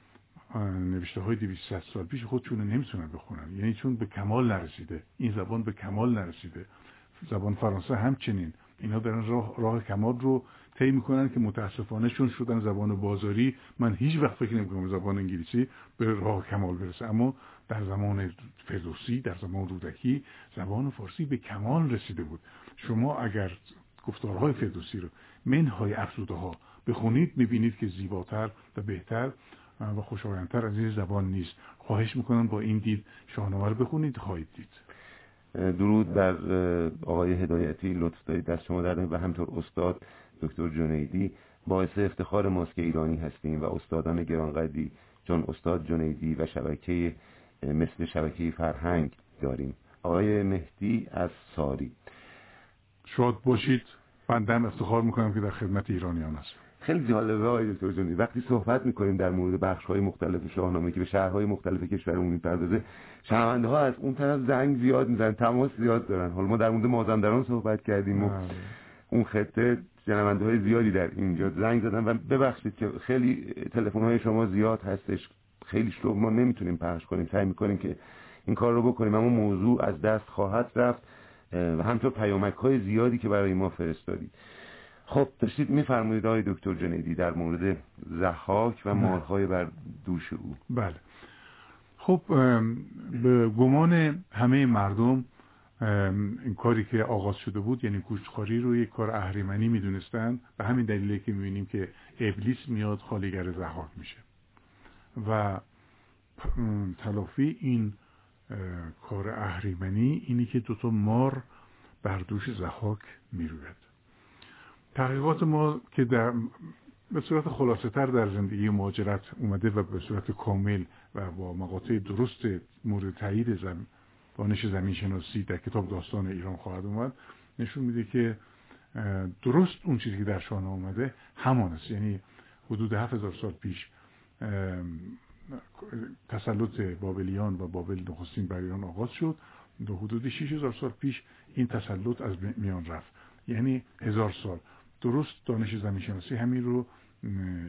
نوشته های 200 سال پیش خودشون نمی‌تونن بخونن. یعنی چون به کمال نرسیده. این زبان به کمال نرسیده. زبان فرانسه همچنین. اینا دارن راه, راه کمال رو طی می‌کنن که متاسفانه چون شدن زبان بازاری من هیچ وقت فکر نمی‌کنم زبان انگلیسی به راه کمال برسه. اما در زمان فردوسی در زمان رودکی زبان فارسی به کمال رسیده بود. شما اگر گفتارهای فردوسی رو منهای افزوده ها بخونید می‌بینید که زیباتر و بهتر و خوشایندتر از این زبان نیست. خواهش می‌کنم با این دید شاهنامه رو بخونید خواهید دید. درود بر آقای هدایتی لطف دارید دست شما در و همطور استاد دکتر جنیدی. باعث افتخار ماست که ایرانی هستیم و استادان گرانقدری. چون استاد جنیدی و شبکه مثل شبکه فرهنگ داریم. آقای مهدی از ساری شاد باشید. بندم افتخار می‌کنم که در خدمت ایرانیان هستم. خیلی جالبه آقای دکتر جنیدی وقتی صحبت می‌کنیم در مورد بخش های مختلف شاهنامه که به شهرهای مختلف کشورمون می‌پردازه شنونده ها از اون طرف زنگ زیاد می‌زنن تماس زیاد دارن. حالا ما در مورد مازندران صحبت کردیم و بله. اون خطه شنونده های زیادی در اینجا زنگ زدن و ببخشید که خیلی تلفن های شما زیاد هستش. خیلی شلوغ. ما نمی‌تونیم پخش کنیم. سعی می‌کنیم که این کار رو بکنیم اما موضوع از دست خواهد رفت. و همطور پیامک های زیادی که برای ما فرستادید. خب داشتید میفرمایید آقای دکتر جنیدی در مورد زحاک و مارهای بر دوش او. بله. خب به گمان همه مردم این کاری که آغاز شده بود یعنی گوشتخواری رو یک کار اهریمنی می‌دونستن به همین دلیله که می‌بینیم که ابلیس میاد خالیگر زحاک میشه. و تلافی این کار اهریمنی اینی که دوتا مار بر دوش زحاک می‌روید. تحقیقات ما که در به صورت خلاصه تر در زندگی مهاجرت اومده و به صورت کامل و با مقاطع درست مورد تایید زمین دانش زمین شناسی در کتاب داستان ایران خواهد اومد نشون میده که درست اون چیزی که در شانه اومده همان است. یعنی حدود هزار سال پیش تسلط بابلیان و بابل نخستین بر ایران آغاز شد دو حدود هزار سال پیش این تسلط از میان رفت. یعنی هزار سال. درست دانش زمین شناسی همین رو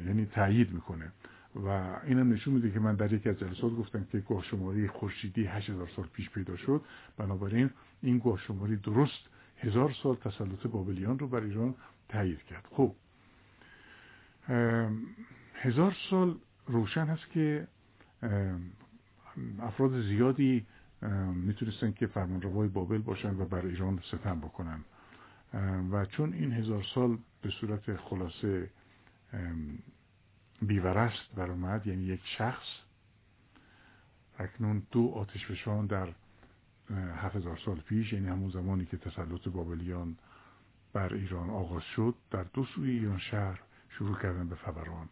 یعنی تایید می‌کنه. و اینم نشون میده که من در یکی از جلسات گفتم که گاه شماری خورشیدی 8000 سال پیش پیدا شد. بنابراین این گاه شماری درست هزار سال تسلط بابلیان رو بر ایران تایید کرد. خب هزار سال روشن هست که افراد زیادی می‌تونستن که فرمانروای بابل باشن و بر ایران ستم بکنن. و چون این هزار سال به صورت خلاصه بیورست برآمد یعنی یک شخص اکنون دو آتشفشان در هفت هزار سال پیش یعنی همون زمانی که تسلط بابلیان بر ایران آغاز شد در دو سوی ایران شهر شروع کردن به فوران.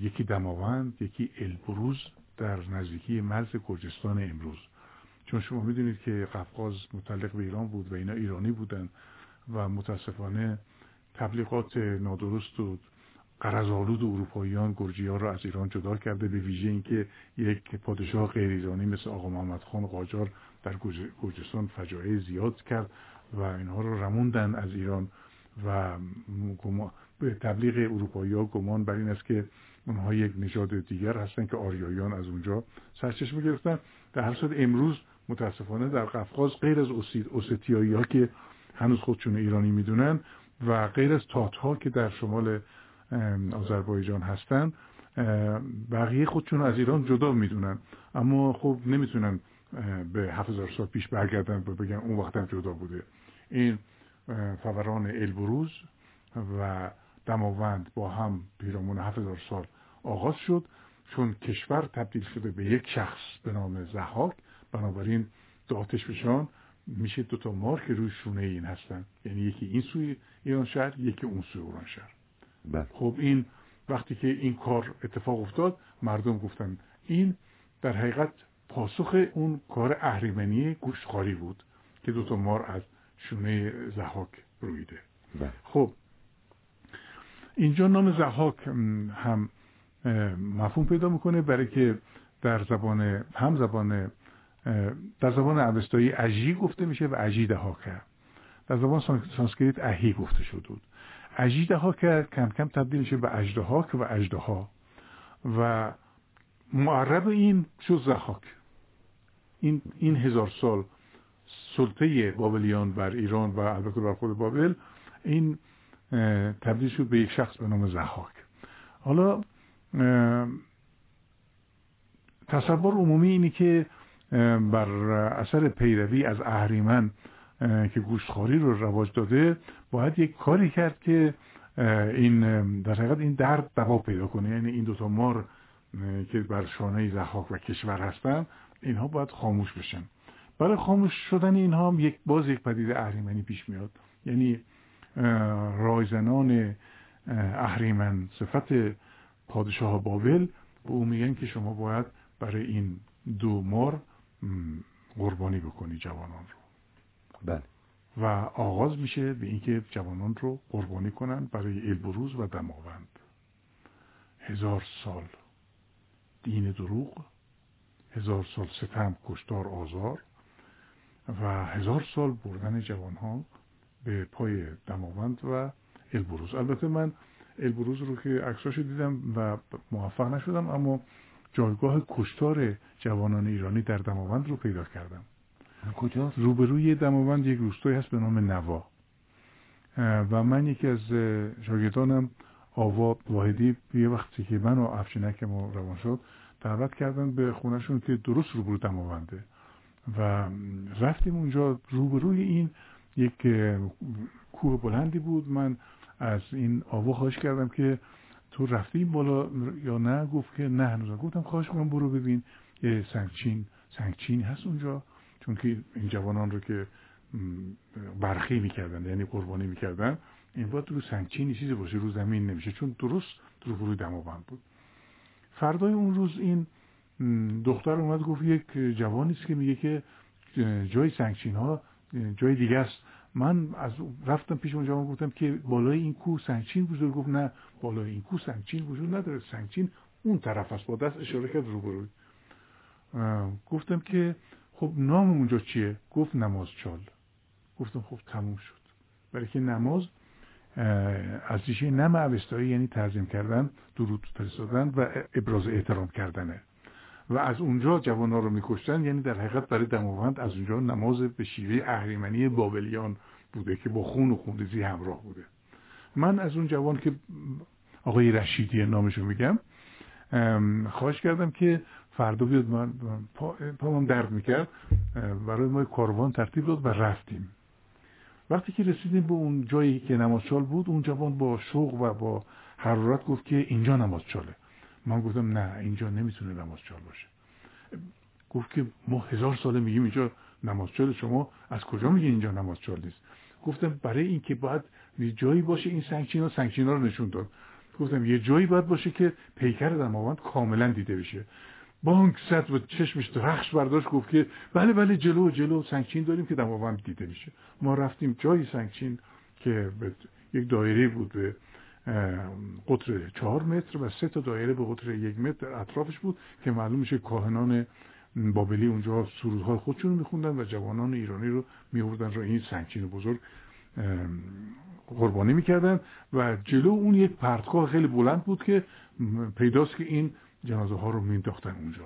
یکی دماوند یکی البروز در نزدیکی مرز گرجستان امروز. چون شما می‌دونید که قفقاز متعلق به ایران بود و اینا ایرانی بودن و متاسفانه تبلیغات نادرست و قرضالود اروپاییان گرجی ها را از ایران جدا کرده به ویژه اینکه یک پادشاه غیر ایرانی مثل آقا محمد خان قاجار در گرجستان فجایع زیاد کرد و اینها رو رموندن از ایران و به تبلیغ اروپایی ها گمان بر این است که اونها یک نژاد دیگر هستن که آریایان از اونجا سرچشمه گرفتن. در هر صورت امروز متاسفانه در قفقاز غیر از اوستیایی ها که هنوز خودشون ایرانی می‌دونن و غیر از تات ها که در شمال آذربایجان هستن بقیه خودشون از ایران جدا می‌دونن. اما خب نمی‌تونن به 7000 سال پیش برگردن و بگن اون وقت هم جدا بوده. این فوران البروز و دماوند با هم پیرامون 7000 سال آغاز شد. چون کشور تبدیل شده به یک شخص به نام زحاک. بنابراین دو آتش بشان میشه دوتا مار که روی شونه این هستن یعنی یکی این سوی ایران شهر یکی اون سوی ایران شهر بله. خب این وقتی که این کار اتفاق افتاد مردم گفتن این در حقیقت پاسخ اون کار اهریمنی گوشخاری بود که دوتا مار از شونه زحاک رویده بله. خب اینجا نام زحاک هم مفهوم پیدا می‌کنه برای که در زبان هم زبان در زبان اوستایی اجی گفته میشه و اجی دهاکه در زبان سانسکریت اهی گفته شده بود. اجی دهاکه کم کم تبدیل میشه به اجدهاک و اجدها. و معرب این شد ضحاک این, این هزار سال سلطه بابلیان بر ایران و البته بر خود بابل این تبدیل شد به یک شخص به نام ضحاک حالا تصور عمومی اینی که بر اثر پیروی از اهریمن که گوشتخواری رو رواج داده باید یک کاری کرد که این در حقیقت این درد دوا پیدا کنه. یعنی این دوتا مار که بر شانه زحاک و کشور هستن اینها باید خاموش بشن. برای خاموش شدن اینها هم یک باز یک پدیده اهریمنی پیش میاد. یعنی رایزنان اهریمن صفت پادشاه بابل به او میگن که شما باید برای این دو مار قربانی بکنی جوانان رو. بله. و آغاز میشه به اینکه جوانان رو قربانی کنن برای البروز و دماوند. هزار سال دین دروغ هزار سال ستم کشتار آزار و هزار سال بردن جوان ها به پای دماوند و البروز البته من البروز رو که عکساشو دیدم و موفق نشدم اما جایگاه کشتار جوانان ایرانی در دماوند رو پیدا کردم. کجاست؟ روبروی دماوند یک روستایی هست به نام نوا. و من یکی از شاگردانم آوا واحدی یه وقتی که من و افشینک ما روان شد دعوت کردن به خونهشون که درست روبرو دماونده. و رفتیم اونجا روبروی این یک کوه بلندی بود. من از این آوا خواهش کردم که تو رفتی بالا یا نه؟ گفت که نه هنوز گفتم خواهش کنم برو ببین. یه سنگچین سنگچین هست اونجا. چون که این جوانان رو که برخی می‌کردن یعنی قربانی می‌کردن این باید رو سنگچینی چیزی باشه رو زمین نمیشه. چون درست رو بروی دماوند بود. فردای اون روز این دختر اومد گفت یک جوانی است که میگه که جای سنگچین ها جای دیگه است. من از رفتم پیش اون جوان گفتم که بالای این کوه سنگچین وجود گفت نه بالای این کوه سنگچین وجود نداره. سنگچین اون طرف است. با دست اشاره کرد روبروی. گفتم که خب نام اونجا چیه؟ گفت نماز چال. گفتم خب تموم شد. برای که نماز از ریشه نم اوستایی یعنی ترجم کردن درود فرستادن و ابراز احترام کردنه. و از اونجا جوان رو میکشتن یعنی در حقیقت برای دماوند از اونجا نماز به شیوه اهریمنی بابلیان بوده که با خون و خوندزی همراه بوده. من از اون جوان که آقای رشیدی نامشو میگم. خواهش کردم که فردا بیاد من پا درد می‌کرد. برای ما کاروان ترتیب داد و رفتیم. وقتی که رسیدیم به اون جایی که نمازچال بود اون جوان با شوق و با حرارت گفت که اینجا نمازچاله من گفتم نه اینجا نمی‌تونه نمازچال باشه. گفت که ما هزار ساله میگیم اینجا نمازچال شما از کجا میگه اینجا نمازچال نیست؟ گفتم برای اینکه باید جایی باشه این سنگچین ها سنگچین ها رو نشون داد. گفتم یه جایی باید باشه که پیکر دماوند کاملا دیده بشه. بانک زد و چشمش رخش برداشت گفت که بله بله جلو جلو سنگچین داریم که دماوند دیده میشه. ما رفتیم جایی سنگچین که یک دایره بود به قطر چهار متر و سه تا دایره به قطر یک متر اطرافش بود که معلوم میشه کاهنان بابلی اونجا سرودهای خودشون میخوندن و جوانان ایرانی رو میوردن رو این سنگچین بزرگ. قربانی می‌کردن و جلو اون یک پرتگاه خیلی بلند بود که پیداست که این جنازه ها رو مینداختن اونجا.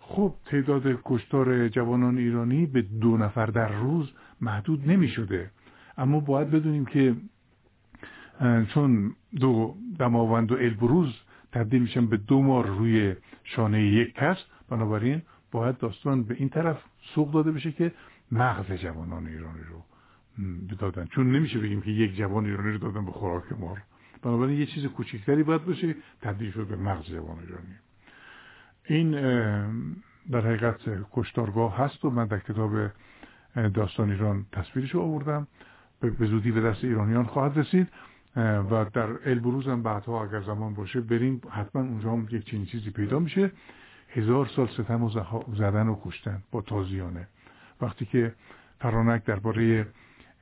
خب تعداد کشتار جوانان ایرانی به دو نفر در روز محدود نمی شده اما باید بدونیم که چون دو دماوند و البروز تبدیل میشن به دو مار روی شانه یک کس بنابراین باید داستان به این طرف سوق داده بشه که مغز جوانان ایرانی رو. دادن چون نمیشه بگیم که یک جوان ایرانی رو دادن به خوراک مار بنابراین یه چیز کوچکتری باید باشه تبدیل شد به مغز جوان ایرانی. این در حقیقت کشتارگاه هست و من در کتاب داستان ایران تصویرش آوردم. به زودی به دست ایرانیان خواهد رسید. و در البروز هم بعدها اگر زمان باشه بریم حتما اونجا هم یک چنین چیزی پیدا میشه. هزار سال ستم و زدن و کشتن با تازیانه. وقتی که فرانک درباره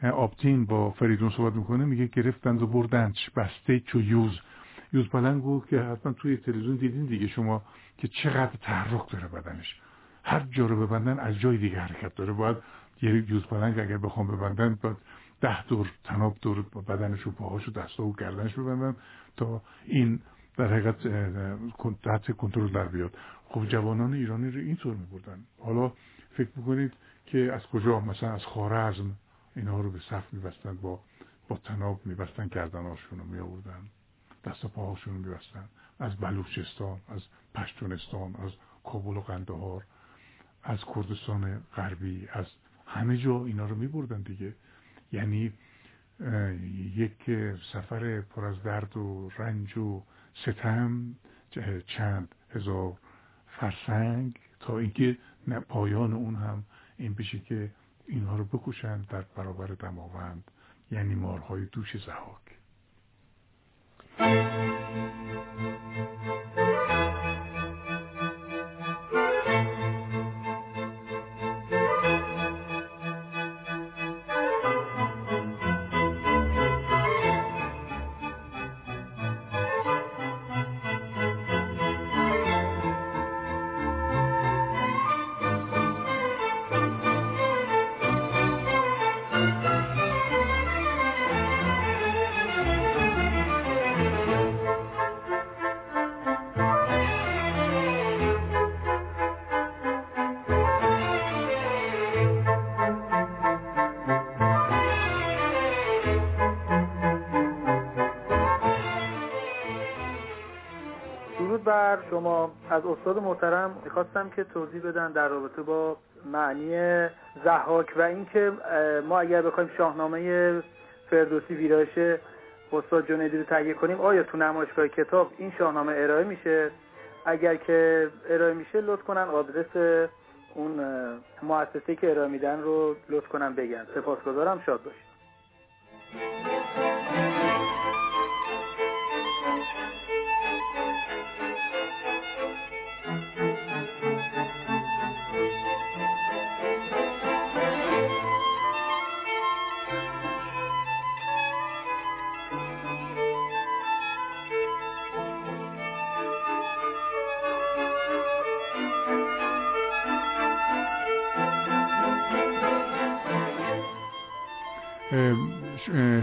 آبتین با فریدون صحبت می‌کنه میگه گرفتند و بردنش بسته چو یوز. یوز پلنگو که حتما توی تلویزیون دیدین دیگه شما که چقدر تحرک داره بدنش. هر جا رو ببندن از جای دیگه حرکت داره. باید یه یوز پلنگ اگر بخوام ببندن باید ده دور تناب دور بدنش و پاهاش و دستا و گردنش ببندن تا این در حقیقت تحت کنترل در بیاد. خب جوانان ایرانی رو اینطور میبردن. حالا فکر می‌کنید که از کجا مثلا از خارزم اینها رو به صف میبستن با با تناب میبستن گردناشون رو میآوردن. دست پاهاشون رو میبستن. از بلوچستان از پشتونستان از کابل و قندهار از کردستان غربی از همه جا اینا رو میبردن دیگه. یعنی یک سفر پر از درد و رنج و ستم چند هزار فرسنگ تا اینکه پایان اون هم این بشه که اینها رو بکشند در برابر دماوند یعنی مارهای دوش زهاک. شما از استاد محترم می‌خواستم که توضیح بدن در رابطه با معنی زحاک و اینکه ما اگر بخوایم شاهنامه فردوسی ویرایش استاد جنیدی رو تهیه کنیم آیا تو نمایشگاه کتاب این شاهنامه ارائه میشه؟ اگر که ارائه میشه لطف کنن آدرس اون مؤسسه که ارائه میدن رو لطف کنن بگن. سپاسگزارم شاد باشید.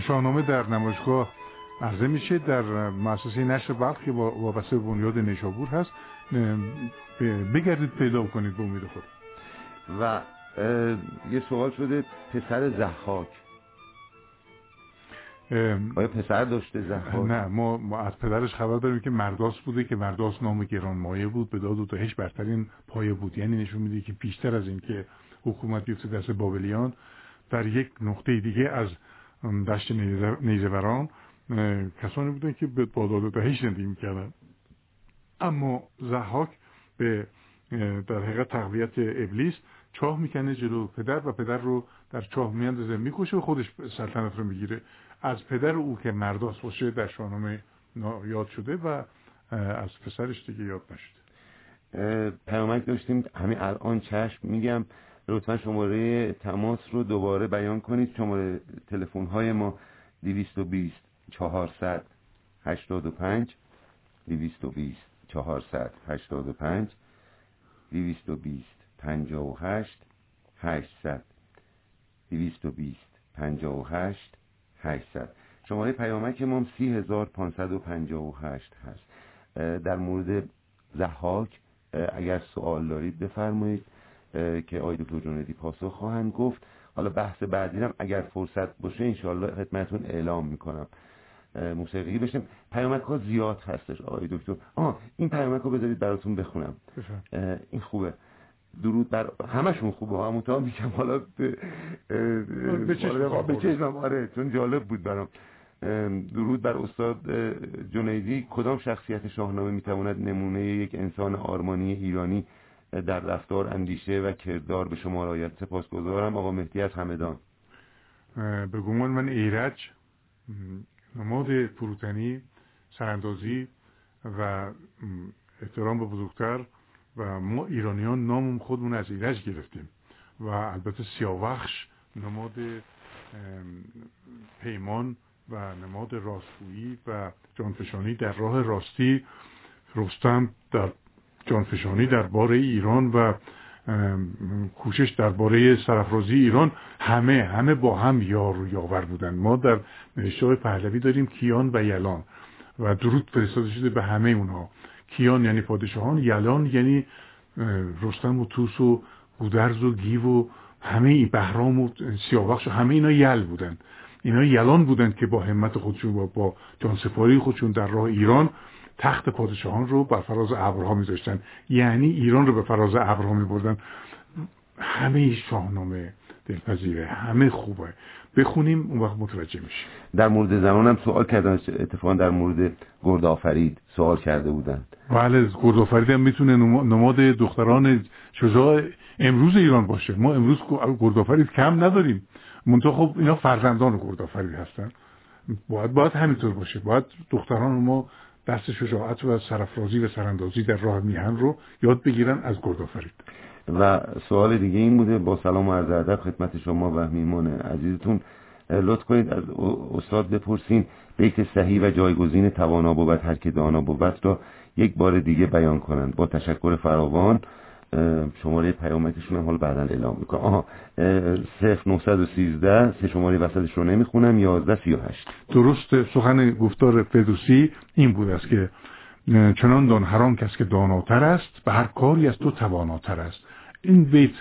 شاهنامه در نمایشگاه عرضه میشه. در مؤسسه نشر بلخ که وابسته بنیاد نیشابور هست. بگردید پیدا کنید به امید خود. و یه سوال شده. پسر زحاک. آیا پسر داشته زحاک؟ نه ما, ما از پدرش خبر داریم که مرداس بوده که مرداس نام گران مایه بود. به داد و هیچ برترین پایه بود. یعنی نشون میده که پیشتر از اینکه حکومت بیفته دست بابلیان در یک نقطه دیگه از دشت نیزوران کسانی بودن که به باداد و دهی زندگی می‌کردن. اما زحاک به در حقیقت تقویت ابلیس چاه می‌کنه جلو پدر و پدر رو در چاه میاندازه می‌کشه و خودش سلطنت رو می‌گیره. از پدر او که مرداس باشه در شاهنامه یاد شده و از پسرش دیگه یاد نشده. پیامک داشتیم همین الان چشم میگم. لطفا شماره تماس رو دوباره بیان کنید. شماره تلفن های ما 220 400 85 220 400 85 220 58 800 220 58 800 شماره پیامک ما 30558 هست. در مورد زحاک اگر سوال دارید بفرمایید. که آقای دکتر جنیدی پاسخ خواهند گفت. حالا بحث بعدی هم اگر فرصت باشه انشالله خدمتون اعلام می‌کنم. موسیقی بشیم پیامک ها زیاد هستش آقای دکتر. آه این پیامک رو بذارید براتون بخونم. این خوبه. درود بر همشون خوبه ها. تا میگم. حالا به چشمم آره چون جالب بود برام. درود بر استاد جنیدی. کدام شخصیت شاهنامه می‌تواند نمونه یک انسان آرمانی ایرانی در رفتار اندیشه و کردار به شما رایت سپاسگزارم. آقا مهدی از همدان. به گمان من ایرج نماد فروتنی سراندازی و احترام به بزرگتر و ما ایرانیان نام خودمون از ایرج گرفتیم و البته سیاوخش نماد پیمان و نماد راستگویی و جانفشانی در راه راستی رستم در جانفشانی درباره ایران و کوشش درباره سرفرازی ایران همه همه با هم یار و یاور بودن. ما در نوشته پهلوی داریم کیان و یلان و درود فرستاده شده به همه اونها. کیان یعنی پادشاهان یلان یعنی رستم و توس و گودرز و گیو و همه ای بهرام و سیاوخش و همه اینا یل بودن. اینا یلان بودند که با همت خودشون و با جانسپاری خودشون در راه ایران تخت پادشاهان رو بر فراز ابرها میذاشتن. یعنی ایران رو به فراز ابرها میبردن. همه شاهنامه دلپذیره همه خوبه. بخونیم اون وقت متوجه میشیم. در مورد زمانم سوال کردن اتفاقا در مورد گرد آفرید سوال کرده بودن. بله گرد آفرید هم می‌تونه نماد دختران شجاع امروز ایران باشه. ما امروز گرد آفرید کم نداریم. منتها خب اینا فرزندان گرد آفرید هستن. باید باید همینطور باشه. باید دختران ما دست شجاعت و سرفرازی و سراندازی در راه میهن رو یاد بگیرن از گرد آفرید. و سوال دیگه این بوده با سلام و عرض ادب خدمت شما و میمان عزیزتون. لطف کنید از استاد بپرسین بیت صحیح و جایگزین توانا بود هر که دانا بود را یک بار دیگه بیان کنند. با تشکر فراوان شماره پیامکشون هم حالا بعدا اعلام می‌کنم. آها 0913 سه شماره وسطش رو نمی‌خونم 1138 درست سخن گفتار فردوسی این بود است که چنان دان هر کس که داناتر است به هر کاری از تو تواناتر است. این بیت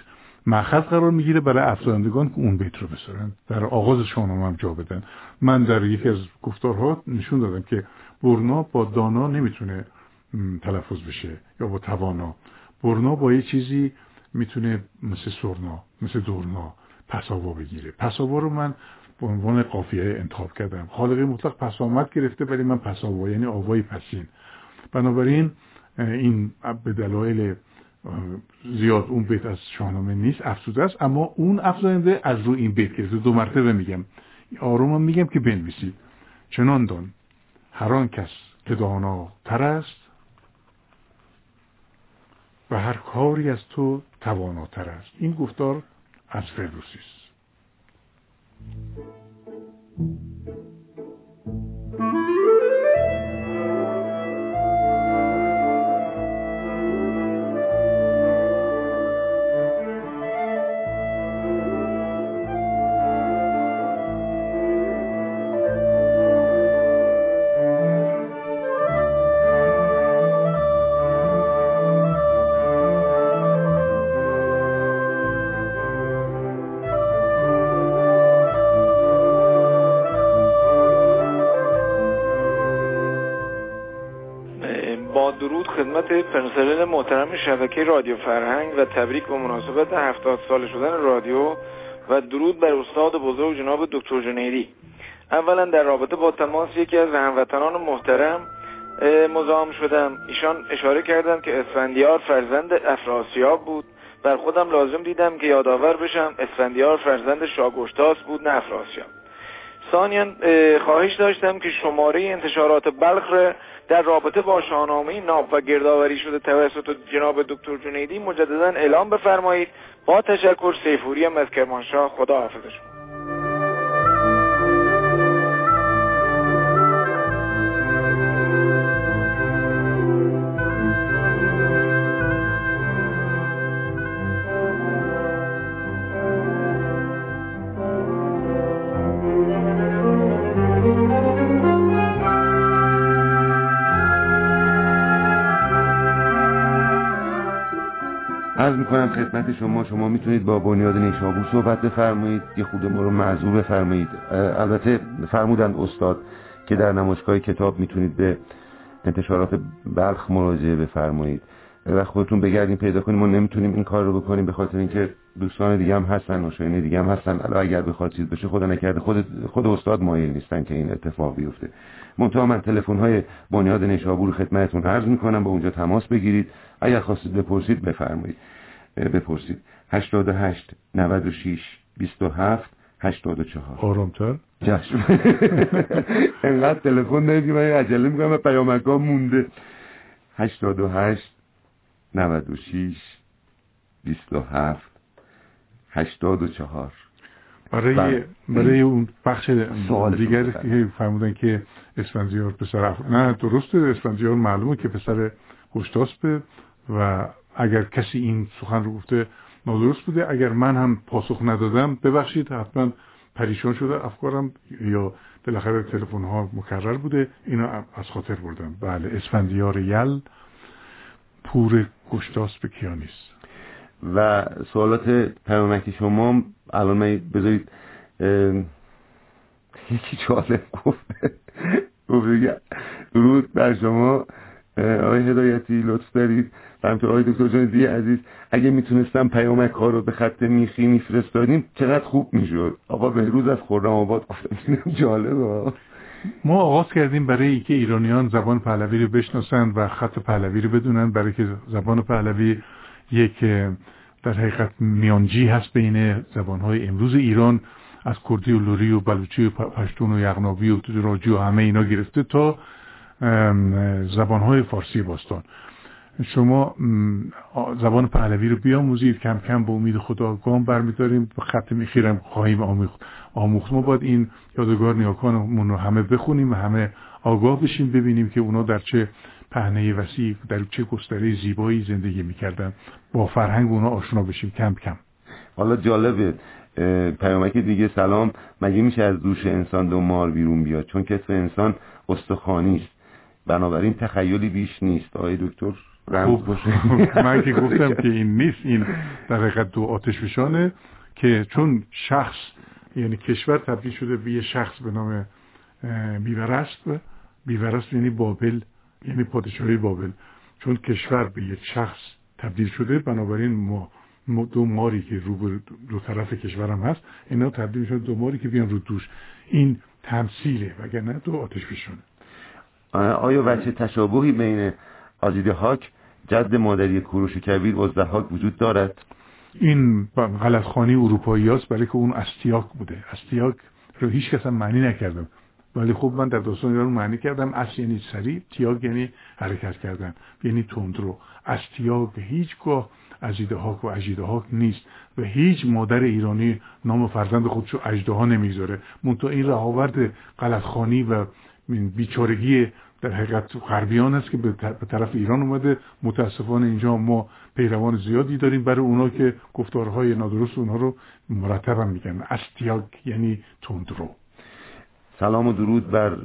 مخص قرار می‌گیره برای افزایندگان که اون بیت رو بسرن. در آغاز شاهنامه هم جا بدن. من در یکی از گفتارها نشون دادم که برنا با دانا نمی‌تونه تلفظ بشه یا با توانا. برنا با یه چیزی می‌تونه مثل سرنا مثل دورنا پساوا بگیره. پساوا رو من به عنوان قافیه انتخاب کردم. خالقی مطلق پسامت گرفته ولی من پساوا یعنی آوای پسین. بنابراین این به دلایل زیاد اون بیت از شاهنامه نیست افسوده است. اما اون افزاینده از رو این بیت گرفته. دو مرتبه میگم. آروم میگم که بنویسید. چنان دان هر کس که دانا تر است و هر کاری از تو تواناتر است. این گفتار از فردوسی است محترم شبکه رادیو فرهنگ و تبریک به مناسبت هفتاد سال شدن رادیو و درود بر استاد بزرگ جناب دکتر جنیدی. اولا در رابطه با تماس یکی از هموطنان محترم مزاحم شدم. ایشان اشاره کردند که اسفندیار فرزند افراسیاب بود. بر خودم لازم دیدم که یادآور بشم اسفندیار فرزند شاگشتاس بود نه افراسیاب. ثانیا خواهش داشتم که شماره انتشارات بلخ در رابطه با شاهنامه ناب و گردآوری شده توسط جناب دکتر جنیدی مجددا اعلام بفرمایید. با تشکر سیفوری از کرمانشاه خدا حافظش می‌کنم خدمت شما. شما می‌تونید با بنیاد نیشابور صحبت بفرمایید. یه خود ما رو معذور بفرمایید. البته فرمودن استاد که در نمایشگاه کتاب می‌تونید به انتشارات بلخ مراجعه بفرمایید. و خودتون بگردیم پیدا کنیم ما نمی‌تونیم این کار رو بکنیم به خاطر اینکه دوستان دیگه هم هستن ناشرین دیگه هم هستن. الا اگر بخواد چیز بشه خدا نکرده. خود خود استاد مایل نیستن که این اتفاق بیفته. منتها من تلفن های بنیاد نیشابور خدمتتون عرض می‌کنم. با اونجا تماس بگیرید. اگر خواستید بپرسید بفرمایید. بپرسید. 88 96 27 84 آرامتر؟ جشن. انقدر تلفن دارید که من عجله می‌کنم و پیامک ها مونده 88 96 27 84 برای برای اون بخش دیگر که فرمودن که اسفندیار پسر اف... نه درسته اسفندیار معلومه که پسر گشتاسبه و اگر کسی این سخن رو گفته نادرست بوده اگر من هم پاسخ ندادم ببخشید حتما پریشان شده افکارم یا بالاخره تلفن ها مکرر بوده. اینا از خاطر بردم. بله اسفندیار یل پور گشتاس به کیانیست و سوالات پیامکی شما الان من بذارید یکی جالب گفته گفته درود بر شما. آقای هدایتی لطف دارید. و همطور آقای دکتر عزیز اگه می‌تونستم پیامک ها رو به خط میخی میفرستادیم چقدر خوب می‌شد. آقا بهروز از خورم آباد گفتم ما آغاز کردیم برای اینکه ایرانیان زبان پهلوی رو بشناسند و خط پهلوی رو بدونن برای که زبان پهلوی یک در حقیقت میانجی هست بین زبانهای امروز ایران از کردی و لوری و بلوچی و پشتون و یغناوی و راجی و همه اینا گرفته تا زبانهای فارسی باستان. شما زبان پهلوی رو بیاموزید. کم کم به امید خدا گام برمیداریم. خط میخیرم خواهیم آموخت آموخت. ما باید این یادگار نیاکانمون رو همه بخونیم و همه آگاه بشیم ببینیم که اونا در چه پهنه وسیع در چه گستره زیبایی زندگی می‌کردن. با فرهنگ اونا آشنا بشیم کم کم. حالا جالبه پیامک دیگه سلام. مگه میشه از دوش انسان دو مار بیرون بیاد؟ چون کتف انسان استخوانی است. بنابراین تخیلی بیش نیست. آقای دکتر رمز باشه. من که گفتم که این نیست این در حقیقت دو آتش بشانه که چون شخص یعنی کشور تبدیل شده به یه شخص به نام بیورست بیورست یعنی بابل یعنی پادشاهی بابل. چون کشور به یک شخص تبدیل شده بنابراین ما دو ماری که رو دو طرف کشورم هست اینا تبدیل شده دو ماری که بیان رو دوش. این تمثیله وگرنه دو آتش بشونه آیا وچه تشابهی بین آزیده هاک جد مادری کوروش کبیر و زهاک وجود دارد؟ این غلطخانی اروپایی هست برای که اون استیاک بوده. استیاک رو هیچ کس معنی نکردم ولی خب من در داستان ایران معنی کردم. اس یعنی سریع تیاگ یعنی حرکت کردن یعنی تندرو. استیاگ هیچگاه عجیده هاک و عجیده هاک نیست و هیچ مادر ایرانی نام فرزند خودشو اجده ها نمی‌ذاره. منتها این رهاورد غلطخانی و بیچارگی در حقیقت غربیان است که به طرف ایران اومده. متاسفانه اینجا ما پیروان زیادی داریم برای اونا که گفتارهای نادرست اونها رو مرتب هم میگن. استیاگ یعنی تندرو. سلام و درود بر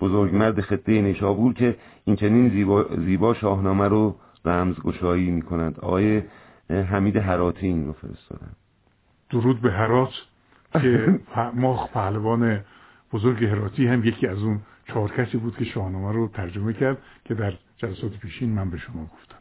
بزرگمرد خطه نیشابور که این چنین زیبا, زیبا شاهنامه رو رمزگشایی می‌کنند آقای حمید حراتی این رو فرستادن. درود به حرات که ما پهلوان بزرگ هراتی هم یکی از اون چهار کسی بود که شاهنامه رو ترجمه کرد که در جلسات پیشین من به شما گفتم.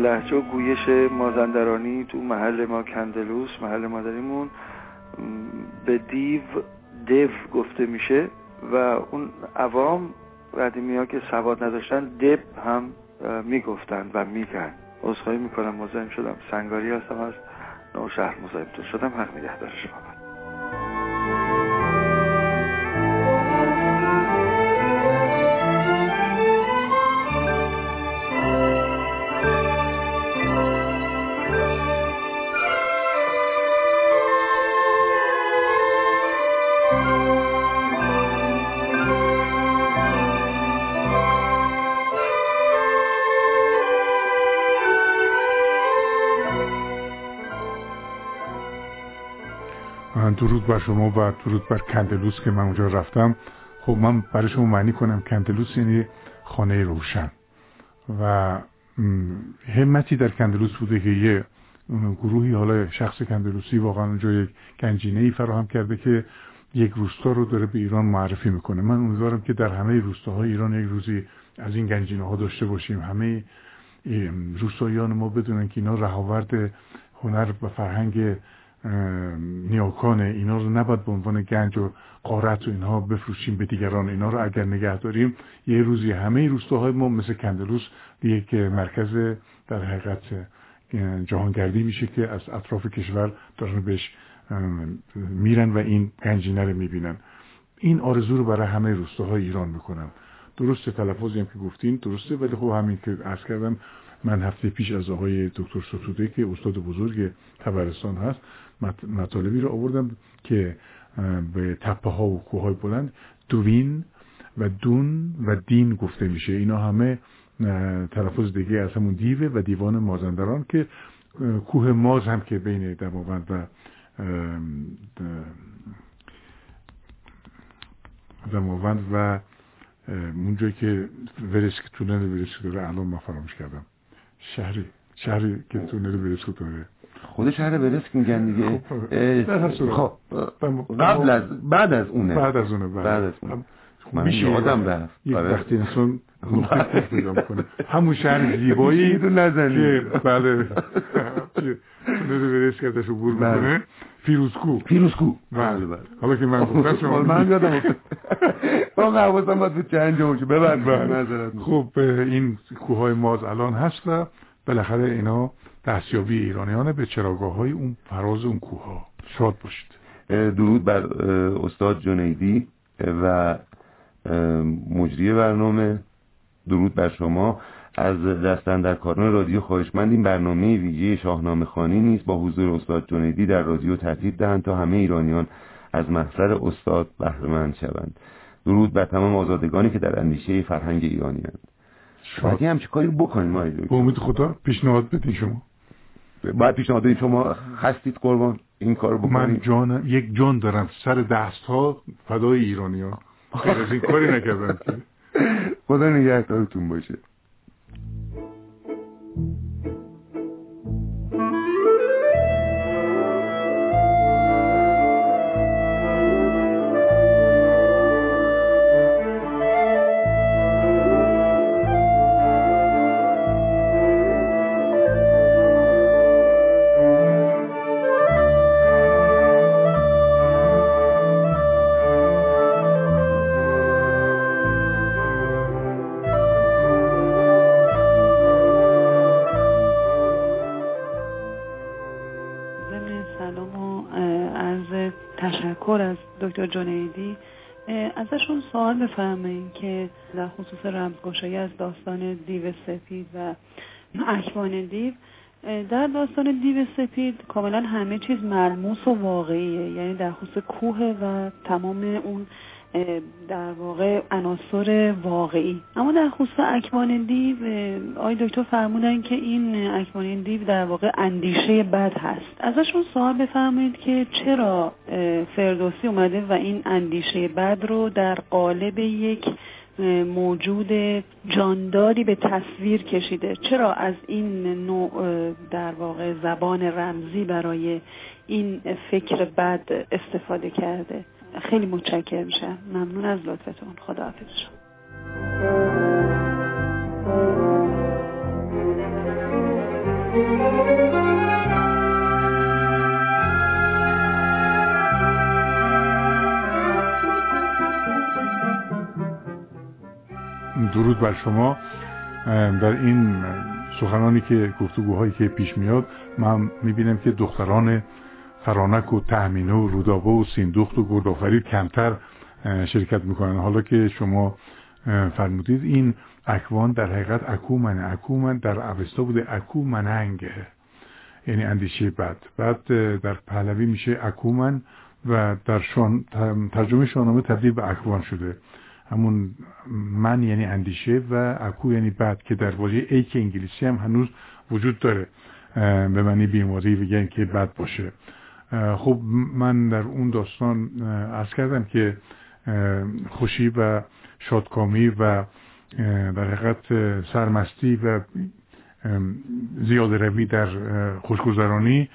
لحجه و گویش مازندرانی تو محل ما کندلوس محل مادریمون به دیو دیو گفته میشه و اون عوام قدیمی ها که سواد نداشتن دب هم می‌گفتن و میگن. عذرخواهی می‌کنم مزاحم شدم. سنگاری هستم از نو شهر مزاحمتون شدم. حق نگهدار شما درود بر شما و درود بر کندلوس که من اونجا رفتم. خب من برای شما معنی کنم. کندلوس یعنی خانه روشن. و همتی در کندلوس بوده که یه گروهی حالا شخص کندلوسی واقعا اونجا یک گنجینه ای فراهم کرده که یک روستا رو داره به ایران معرفی می‌کنه. من امیدوارم که در همه روستاهای ایران یک روزی از این گنجینه ها داشته باشیم. همه روستاییان ما بدونن که اینا رهاورد هنر و فرهنگ نیاکانه اینا رو نباید به عنوان گنج و قارت و اینها بفروشیم به دیگران. اینا رو اگر نگه داریم یه روزی همه روستاهای ما مثل کندلوس یک مرکز در حقیقت جهانگردی میشه که از اطراف کشور دارن بهش میرن و این گنجینه رو می‌بینن. این آرزو رو برای همه روستاهای ایران می‌کنم. درسته تلفظی هم که گفتین درسته ولی خب همین که عرض کردم من هفته پیش از آقای دکتر ستوده که استاد بزرگ تبرستان هست مطالبی رو آوردم که به تپه ها و کوه های بلند دوین و دون و دین گفته میشه. اینا همه تلفظ دیگه از همون دیوه و دیوان مازندران که کوه ماز هم که بین دماوند و دماوند و اونجایی که ورسک تونل ورسک داره الان ما فراموش کردم. شهری شهری که تونل ورسک داره. خود شهر برسک میگن دیگه. خب قبل از بعد از اونه. بعد از اونه بعد. از اونه. من یادم رفت. یک وقتی انسان می‌کنه. همون شهر زیبایی رو نزنی. بله نده برس کردش رو بور می‌کنه. فیروزکو. فیروزکو. بله. حالا که من گفتم شما من یادم با حواسم باید به چند جا باشه ببند خب این کوههای ماز الان هست و بالاخره اینا دستیابی ایرانیان به چراگاه های اون فراز اون کوه ها شاد باشید. درود بر استاد جنیدی و مجری برنامه. درود بر شما. از دستن در کاران رادیو خواهشمند این برنامه ویژه شاهنامه خانی نیست با حضور استاد جنیدی در رادیو ترتیب دهند تا همه ایرانیان از محضر استاد بهرهمند شوند. درود بر تمام آزادگانی که در اندیشه فرهنگ ایرانی هستند شادی همچه کاری بکنیم ما امید خدا پیشنهاد بدین شما. باید پیشنهاد بدین شما هستید قربان این کار بکنید. من جانم یک جان دارم. سر دست ها فدای ایرانی ها از این کاری نکردم خدا نگهدارتون باشه. سوال بفرمایید که در خصوص رمزگشایی از داستان دیو سپید و اکوان دیو در داستان دیو سپید کاملا همه چیز ملموس و واقعیه. یعنی در خصوص کوه و تمام اون در واقع عناصر واقعی. اما در خصوص اکوان دیو آی دکتر فرمودن که این اکوان دیو در واقع اندیشه بد هست. ازشون سوال بفرمایید که چرا فردوسی اومده و این اندیشه بد رو در قالب یک موجود جانداری به تصویر کشیده. چرا از این نوع در واقع زبان رمزی برای این فکر بد استفاده کرده؟ خیلی متشکر میشه ممنون از لطفتون. خداحافظ. شما درود بر شما. در این سخنانی که گفتگوهایی که پیش میاد من می‌بینم که دختران فرانک و تهمینه و رودابه و سیندخت و گردآفرید کمتر شرکت می‌کنن. حالا که شما فرمودید این اکوان در حقیقت اکو من اکو من در اوستا بوده اکو مننگه یعنی اندیشه بد. بعد در پهلوی میشه اکومن و در شان ترجمه شاهنامه تبدیل به اکوان شده. همون من یعنی اندیشه و اکو یعنی بد که در واژه ای که انگلیسی هم هنوز وجود داره. به معنی بیماری و که بد باشه. خب من در اون داستان از کردم که خوشی و شادکامی و در حقیقت سرمستی و زیاده روی در خوشگذرانی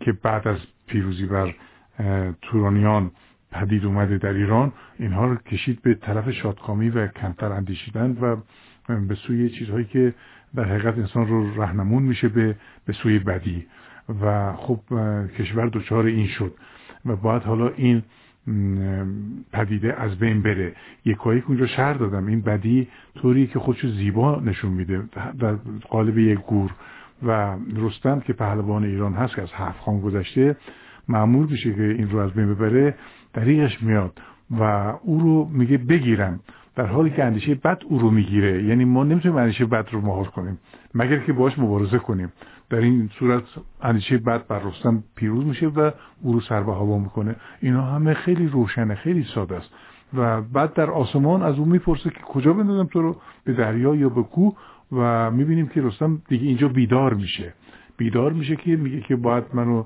که بعد از پیروزی بر تورانیان پدید اومده در ایران اینها رو کشید به طرف شادکامی و کمتر اندیشیدن و به سوی چیزهایی که در حقیقت انسان رو رهنمون میشه به, به سوی بدی. و خب کشور دچار این شد و باید حالا این پدیده از بین بره. یکایی که اونجا شهر دادم. این بدی طوری که خودشو زیبا نشون میده. در قالب یک گور و رستم که پهلوان ایران هست که از هفت خان گذشته معمول میشه که این رو از بین ببره. دریغش میاد و او رو میگه بگیرم. در حالی که اندیشه بد او رو می‌گیره یعنی ما نمی‌تونیم اندیشه بد رو مهار کنیم. مگر که باش مبارزه کنیم. در این صورت اندیشه بد بر رستم پیروز میشه و او رو سر به هوا می‌کنه. اینا همه خیلی روشنه خیلی ساده است. و بعد در آسمان از او می‌پرسه که کجا بندازم تو رو؟ به دریا یا به کوه؟ و می‌بینیم که رستم دیگه اینجا بیدار میشه. بیدار میشه که میگه که باید منو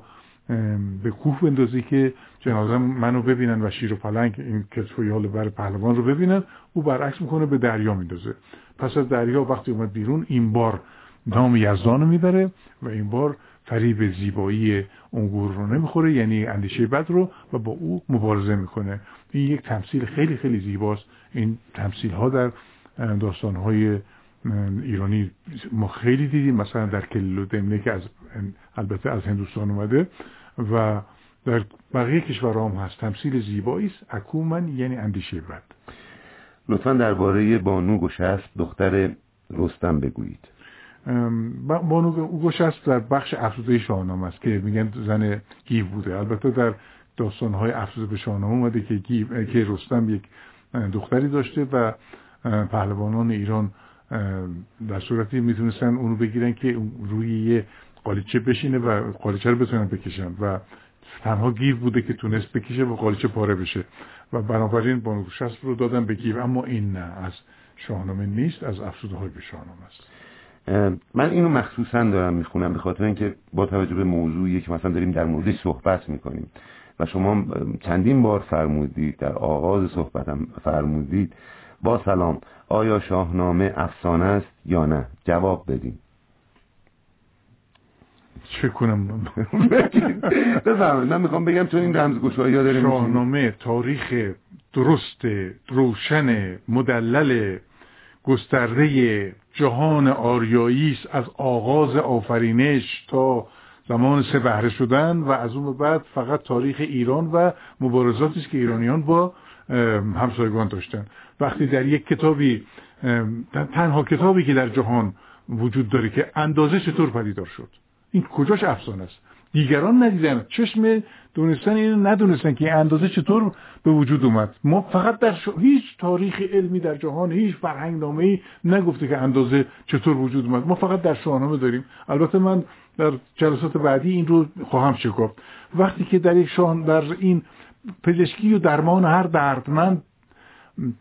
به کوه بندازی که جنازه منو ببینن و شیر و پلنگ این کتف و یال بر پهلوان رو ببینن او برعکس می‌کنه به دریا میندازه. پس از دریا وقتی اومد بیرون این بار نام یزدان رو می‌بره و این بار فریب زیبایی اون رو نمی‌خوره یعنی اندیشه بد رو و با او مبارزه می‌کنه. این یک تمثیل خیلی خیلی زیباست. این تمثیل ها در داستان های ایرانی ما خیلی دیدیم. مثلا در کلیل و دمنه که از البته از هندوستان اومده. و در بقیه کشورها هم هست تمثیل زیبایی است. اکومن یعنی اندیشه بد. لطفا درباره بانو گشست دختر رستم بگویید. بانو گشست در بخش افسوده شاهنامه است که میگن زن گیو بوده. البته در داستانهای افزوده به شاهنامه اومده که گیو که رستم یک دختری داشته و پهلوانان ایران در صورتی می‌تونستن اونو بگیرن که روی یه قالیچه بشینه و قالیچه رو بتونن بکشن و تنها گیو بوده که تونست بکشه و قالیچه پاره بشه. و بنابراین بانو گشسب رو دادن به گیو اما این نه از شاهنامه نیست از افزوده های به شاهنامه است. من اینو مخصوصا دارم می‌خونم به خاطر اینکه با توجه به موضوعی که مثلا داریم در موردش صحبت می‌کنیم و شما چندین بار فرمودید در آغاز صحبتم فرمودید با سلام آیا شاهنامه افسانه است یا نه؟ جواب بدیم چه کنم بفرمایید من می‌خوام بگم چون این رمزگشایی ها داریم شاهنامه تاریخ درست روشن مدلل گسترده جهان آریایی است از آغاز آفرینش تا زمان سه بهره شدن و از اون بعد فقط تاریخ ایران و مبارزاتی است که ایرانیان با همسایگان داشتن. وقتی در یک کتابی تنها کتابی که در جهان وجود داره که اندازه چطور پدیدار شد؟ این کجاش افسانه است؟ دیگران ندیدن. چشم دونستن اینو ندونستن که اندازه چطور به وجود اومد. ما فقط در هیچ تاریخ علمی در جهان هیچ فرهنگ نامه ای نگفته که اندازه چطور وجود اومد. ما فقط در شاهنامه داریم. البته من در جلسات بعدی این رو خواهم شکافت. وقتی که در یک شان در این پزشکی و درمان هر دردمند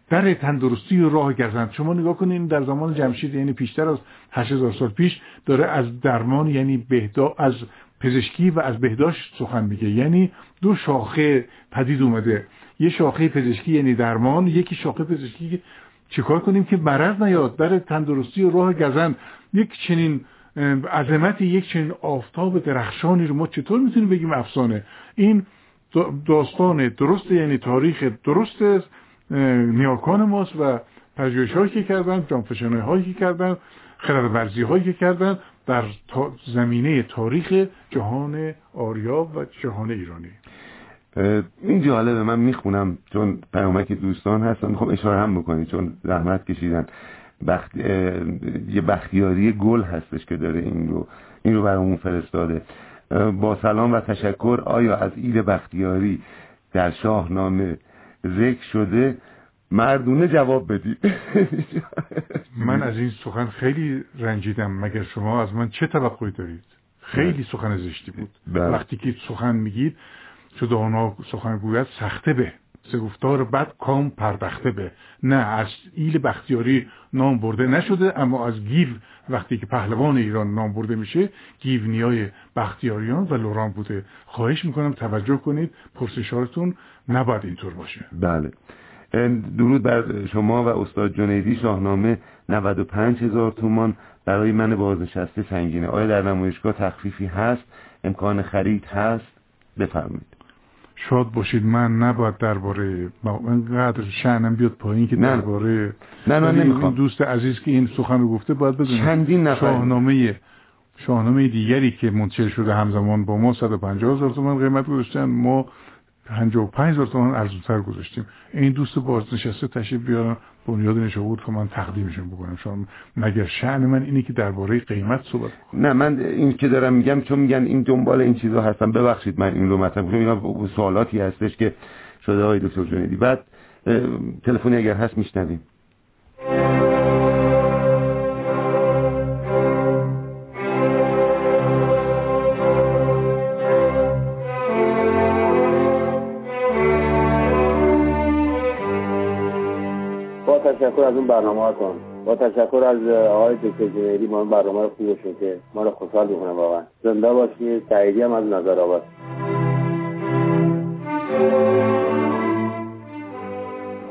در تندرستی و راه گردند شما نگاه کنید در زمان جمشید یعنی پیشتر از 8000 سال پیش داره از درمان یعنی بهدا از پزشکی و از بهداشت سخن میگه. یعنی دو شاخه پدید اومده. یه شاخه پزشکی یعنی درمان یکی شاخه پزشکی چیکار کنیم که مرض نیاد. در تندرستی و راه گزند یک چنین عظمتی یک چنین آفتاب درخشانی رو ما چطور می‌تونیم بگیم افسانه؟ این داستان درست یعنی تاریخ درست نیاکان ماست و پژوهش هایی که کردن جانفشانه هایی که کردن خرد ورزی هایی که کردن در زمینه تاریخ جهان آریا و جهان ایرانی. این جالبه. من می‌خونم چون پیامک دوستان هستن. می‌خوام اشاره هم بکنید چون زحمت کشیدن. بخت... یه بختیاری گل هستش که داره این رو. این رو برامون فرستاده. با سلام و تشکر. آیا از ایل بختیاری در شاهنامه ذکر شده مردونه جواب بدید من از این سخن خیلی رنجیدم. مگر شما از من چه توقعی دارید؟ خیلی سخن زشتی بود. بله. وقتی که سخن میگید چو دانا سخن گوید سخته به. سه گفتار بد کام پردخته به. نه از ایل بختیاری نام برده نشده اما از گیو وقتی که پهلوان ایران نام برده میشه گیونیای بختیاریان و لوران بوده. خواهش می‌کنم توجه کنید پرسشارتون نباید اینطور باشه. بله. درود بر شما و استاد جنیدی شاهنامه 95 هزار تومان برای من بازنشسته سنگینه. آیا در نمایشگاه تخفیفی هست؟ امکان خرید هست؟ بفرمایید. شاد باشید. من نباید درباره انقدر شعنم بیاد پایین که درباره نه من نمی‌خوام. دوست عزیز که این سخن رو گفته باید بدونید چندین نفر. شاهنامه شاهنامه دیگری که منتشر شده همزمان با ما 150 هزار تومان قیمت گذاشتن. ما 55 هزار تومان ارزونتر گذاشتیم. این دوست بازنشسته تشریف بیارن بنیاد نشابور که من تقدیمشون بکنم. شما مگر شعن من اینه که درباره قیمت صحبت نه من این که دارم میگم چون میگن این دنبال این چیزا هستم ببخشید من این رو مطرح اینا سوالاتی هستش که شده های دکتر جنیدی. بعد تلفنی اگر هست میشنویم. تشکر از اون برنامه هاتون با تشکر از آقای دکتر جنیدی ما برنامه خوب شد که ما رو خوشحال می‌کنه واقعا. زنده باشید تاییدی هم از نظر آباد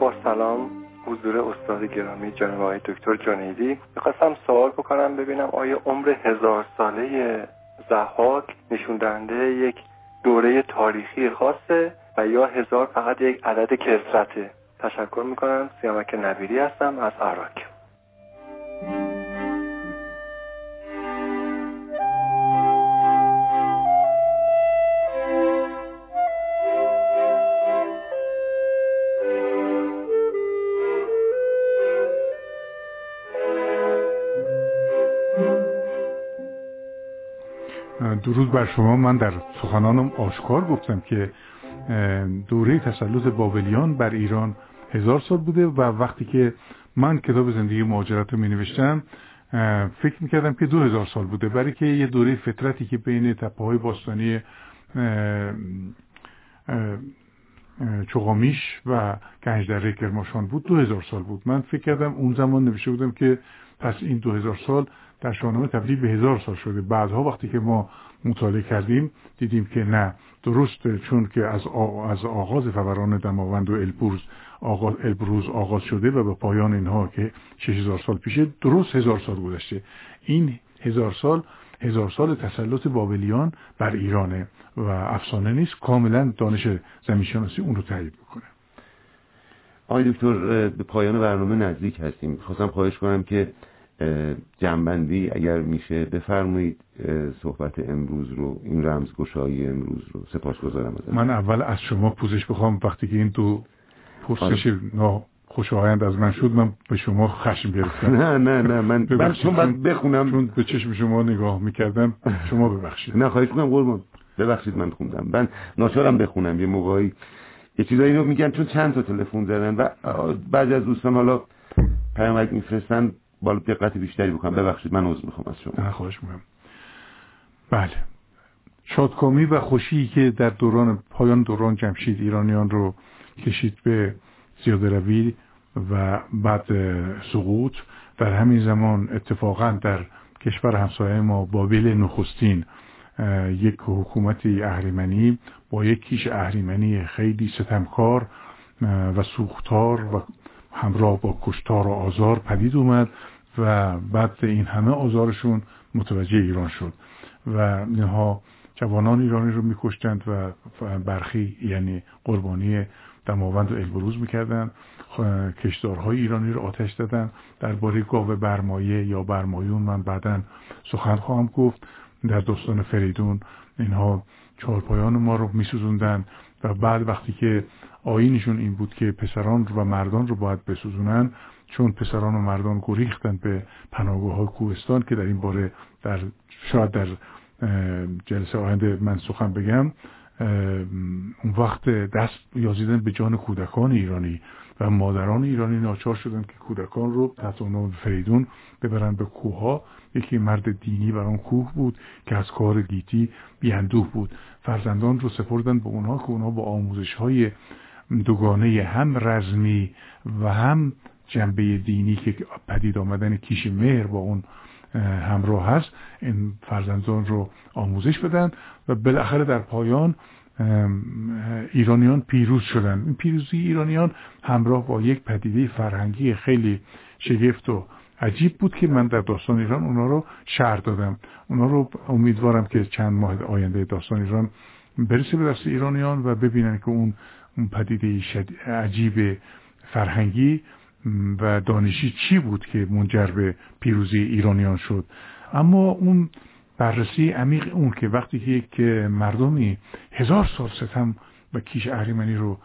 با سلام حضور استاد گرامی جناب آقای دکتر جنیدی. می‌خواستم سوال بکنم ببینم آیا عمر هزار ساله زحاک نشون دهنده یک دوره تاریخی خاصه و یا هزار فقط یک عدد کسرته تشکر می‌کنم. سیامک نبیری هستم از عراق درود بر شما. من در سخنانم آشکار گفتم که دوره تسلط بابلیان بر ایران هزار سال بوده و وقتی که من کتاب زندگی مهاجرت رو می نوشتم فکر می‌کردم که دو هزار سال بوده. برای که یه دوره فطرتی که بین تپه های باستانی چغامیش و گنجدره کرماشان بود دو هزار سال بود. من فکر کردم اون زمان نوشته بودم که پس این دو هزار سال در شاهنامه تبدیل به هزار سال شده. بعدها وقتی که ما مطالعه کردیم دیدیم که نه درست چون که از, از آغاز فوران دماوند و البرز آغاز البروز آغاز شده و به پایان اینها که 6000 سال پیشه درست هزار سال گذشته. این هزار سال هزار سال تسلط بابلیان بر ایرانه و افسانه نیست کاملا دانش زمینشناسی اون رو تایید می‌کنه. آقای دکتر به پایان برنامه نزدیک هستیم. خواستم خواهش کنم که جنبندی اگر میشه بفرمایید صحبت امروز رو این رمزگشایی امروز رو سپاس گذارم من اول از شما پوزش بخوام. وقتی که این دو پرسش آره. خوشایند از من شد من به شما خشم گرفتم. نه نه نه من من چون باید بخونم. چون به چشم شما نگاه می‌کردم شما ببخشید. نه خواهش کنم قربان. ببخشید من خوندم. من ناچارم بخونم یه موقعی. یه چیزایی رو میگن چون چند تا تلفن زدن و بعضی از دوستان حالا پیامک میفرستن. بالا دقت بیشتری بکنم. ببخشید من عذر می‌خوام از شما. خواهش می‌کنم. بله. شادکامی و خوشی که در دوران پایان دوران جمشید ایرانیان رو کشید به زیاده روی و بعد سقوط در همین زمان اتفاقا در کشور همسایه ما بابل نخستین یک حکومتی اهریمنی با یک کیش اهریمنی خیلی ستمکار و سوختار و همراه با کشتار و آزار پدید اومد و بعد این همه آزارشون متوجه ایران شد و اینها جوانان ایرانی رو میکشتند و برخی یعنی قربانی دماوند و البروز می‌کردن کشدارهای ایرانی رو آتش دادن درباره گاو برمایه یا برمایون من بعدا سخن خواهم گفت. در داستان فریدون اینها چهارپایان ما رو میسوزوندن و بعد وقتی که آینشون این بود که پسران و مردان رو باید بسوزونن چون پسران و مردان گریختن به پناهگاه های کوهستان که در این باره در شاید در جلسه آینده من سخن بگم اون وقت دست یازیدن به جان کودکان ایرانی و مادران ایرانی ناچار شدن که کودکان رو تحت عنوان فریدون ببرن به کوه ها یکی مرد دینی بر آن کوه بود که از کار گیتی بیاندوه بود. فرزندان رو سپردن به اونها که اونها با آموزش های دوگانه هم رزمی و هم جنبه دینی که پدید آمدن کیش مهر با اون همراه هست این فرزندان رو آموزش بدن و بالاخره در پایان ایرانیان پیروز شدن. این پیروزی ایرانیان همراه با یک پدیده فرهنگی خیلی شگفت و عجیب بود که من در داستان ایران اونا رو شهر دادم. اونا رو امیدوارم که چند ماه آینده داستان ایران برسه به دست ایرانیان و ببینن که اون اون پدیده عجیب فرهنگی و دانشی چی بود که منجر به پیروزی ایرانیان شد. اما اون بررسی عمیق اون که وقتی که مردمی هزار سال ستم و کیش اهریمنی رو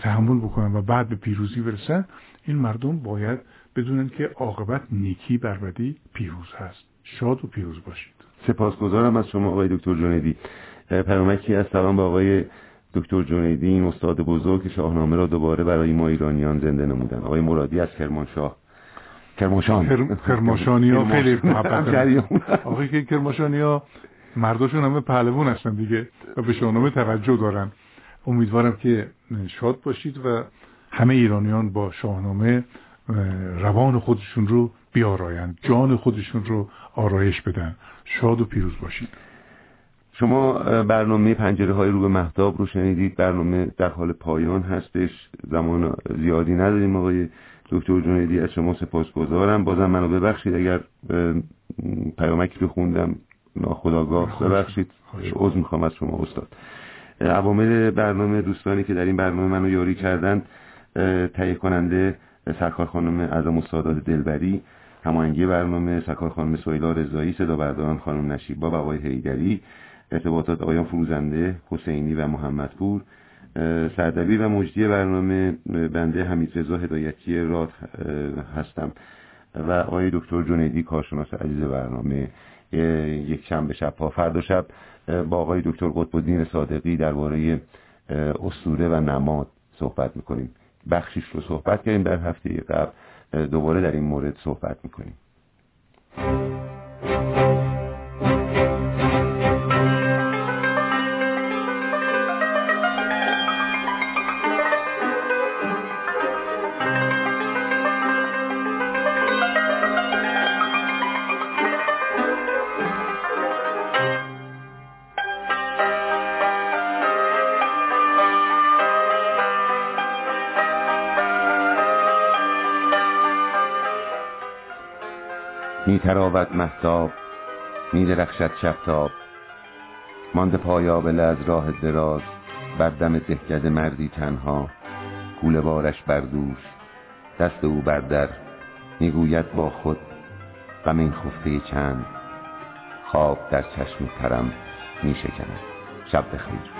تحمل بکنن و بعد به پیروزی برسن این مردم باید بدونن که عاقبت نیکی بر بدی پیروز هست. شاد و پیروز باشید. سپاسگزارم از شما آقای دکتر جنیدی. پیامکی از سلام به آقای دکتر جنیدی این استاد بزرگ که شاهنامه را دوباره برای ما ایرانیان زنده نمودن. آقای مرادی از کرمانشاه. کرماشان کرماشانی ها خیلی محبت آقای که کرماشانی ها مرداشون همه پهلوون هستن دیگه و به شاهنامه توجه دارن. امیدوارم که شاد باشید و همه ایرانیان با شاهنامه روان خودشون رو بیارایند جان خودشون رو آرایش بدن. شاد و پیروز باشید شما برنامه پنجره های رو به محتاب رو شنیدید. برنامه در حال پایان هستش. زمان زیادی نداریم آقای دکتر جنیدی. از شما سپاسگزارم. بازم منو ببخشید اگر پیامکی رو خوندم ناخداگاه ببخشید. عذر می‌خوام از شما استاد. عوامل برنامه دوستانی که در این برنامه منو یاری کردند تهیه کننده سرکار خانم اعظم السادات دلبری هماهنگی برنامه سرکار خانم سویلا رضایی صدا برداران خانم نشیبا و آقای حیدری ارتباطات آقایان فروزنده حسینی و محمدپور سردبیر و مجدی برنامه بنده حمید رضا هدایتی راد هستم و آقای دکتر جنیدی کارشناس عزیز برنامه یک شنبه شب ها فردا شب با آقای دکتر قطب الدین صادقی درباره اسطوره و نماد صحبت می‌کنیم. بخشیش رو صحبت کردیم. در هفته قبل دوباره در این مورد صحبت می‌کنیم. تراود محتاب می درخشد شبتاب مانده پایابله از راه دراز بر دم دهکد مردی تنها. کوله بارش بر دوش دست او بر در. می‌گوید با خود غم این خفته چند؟ خواب در چشم ترم می شکند. شب بخیر.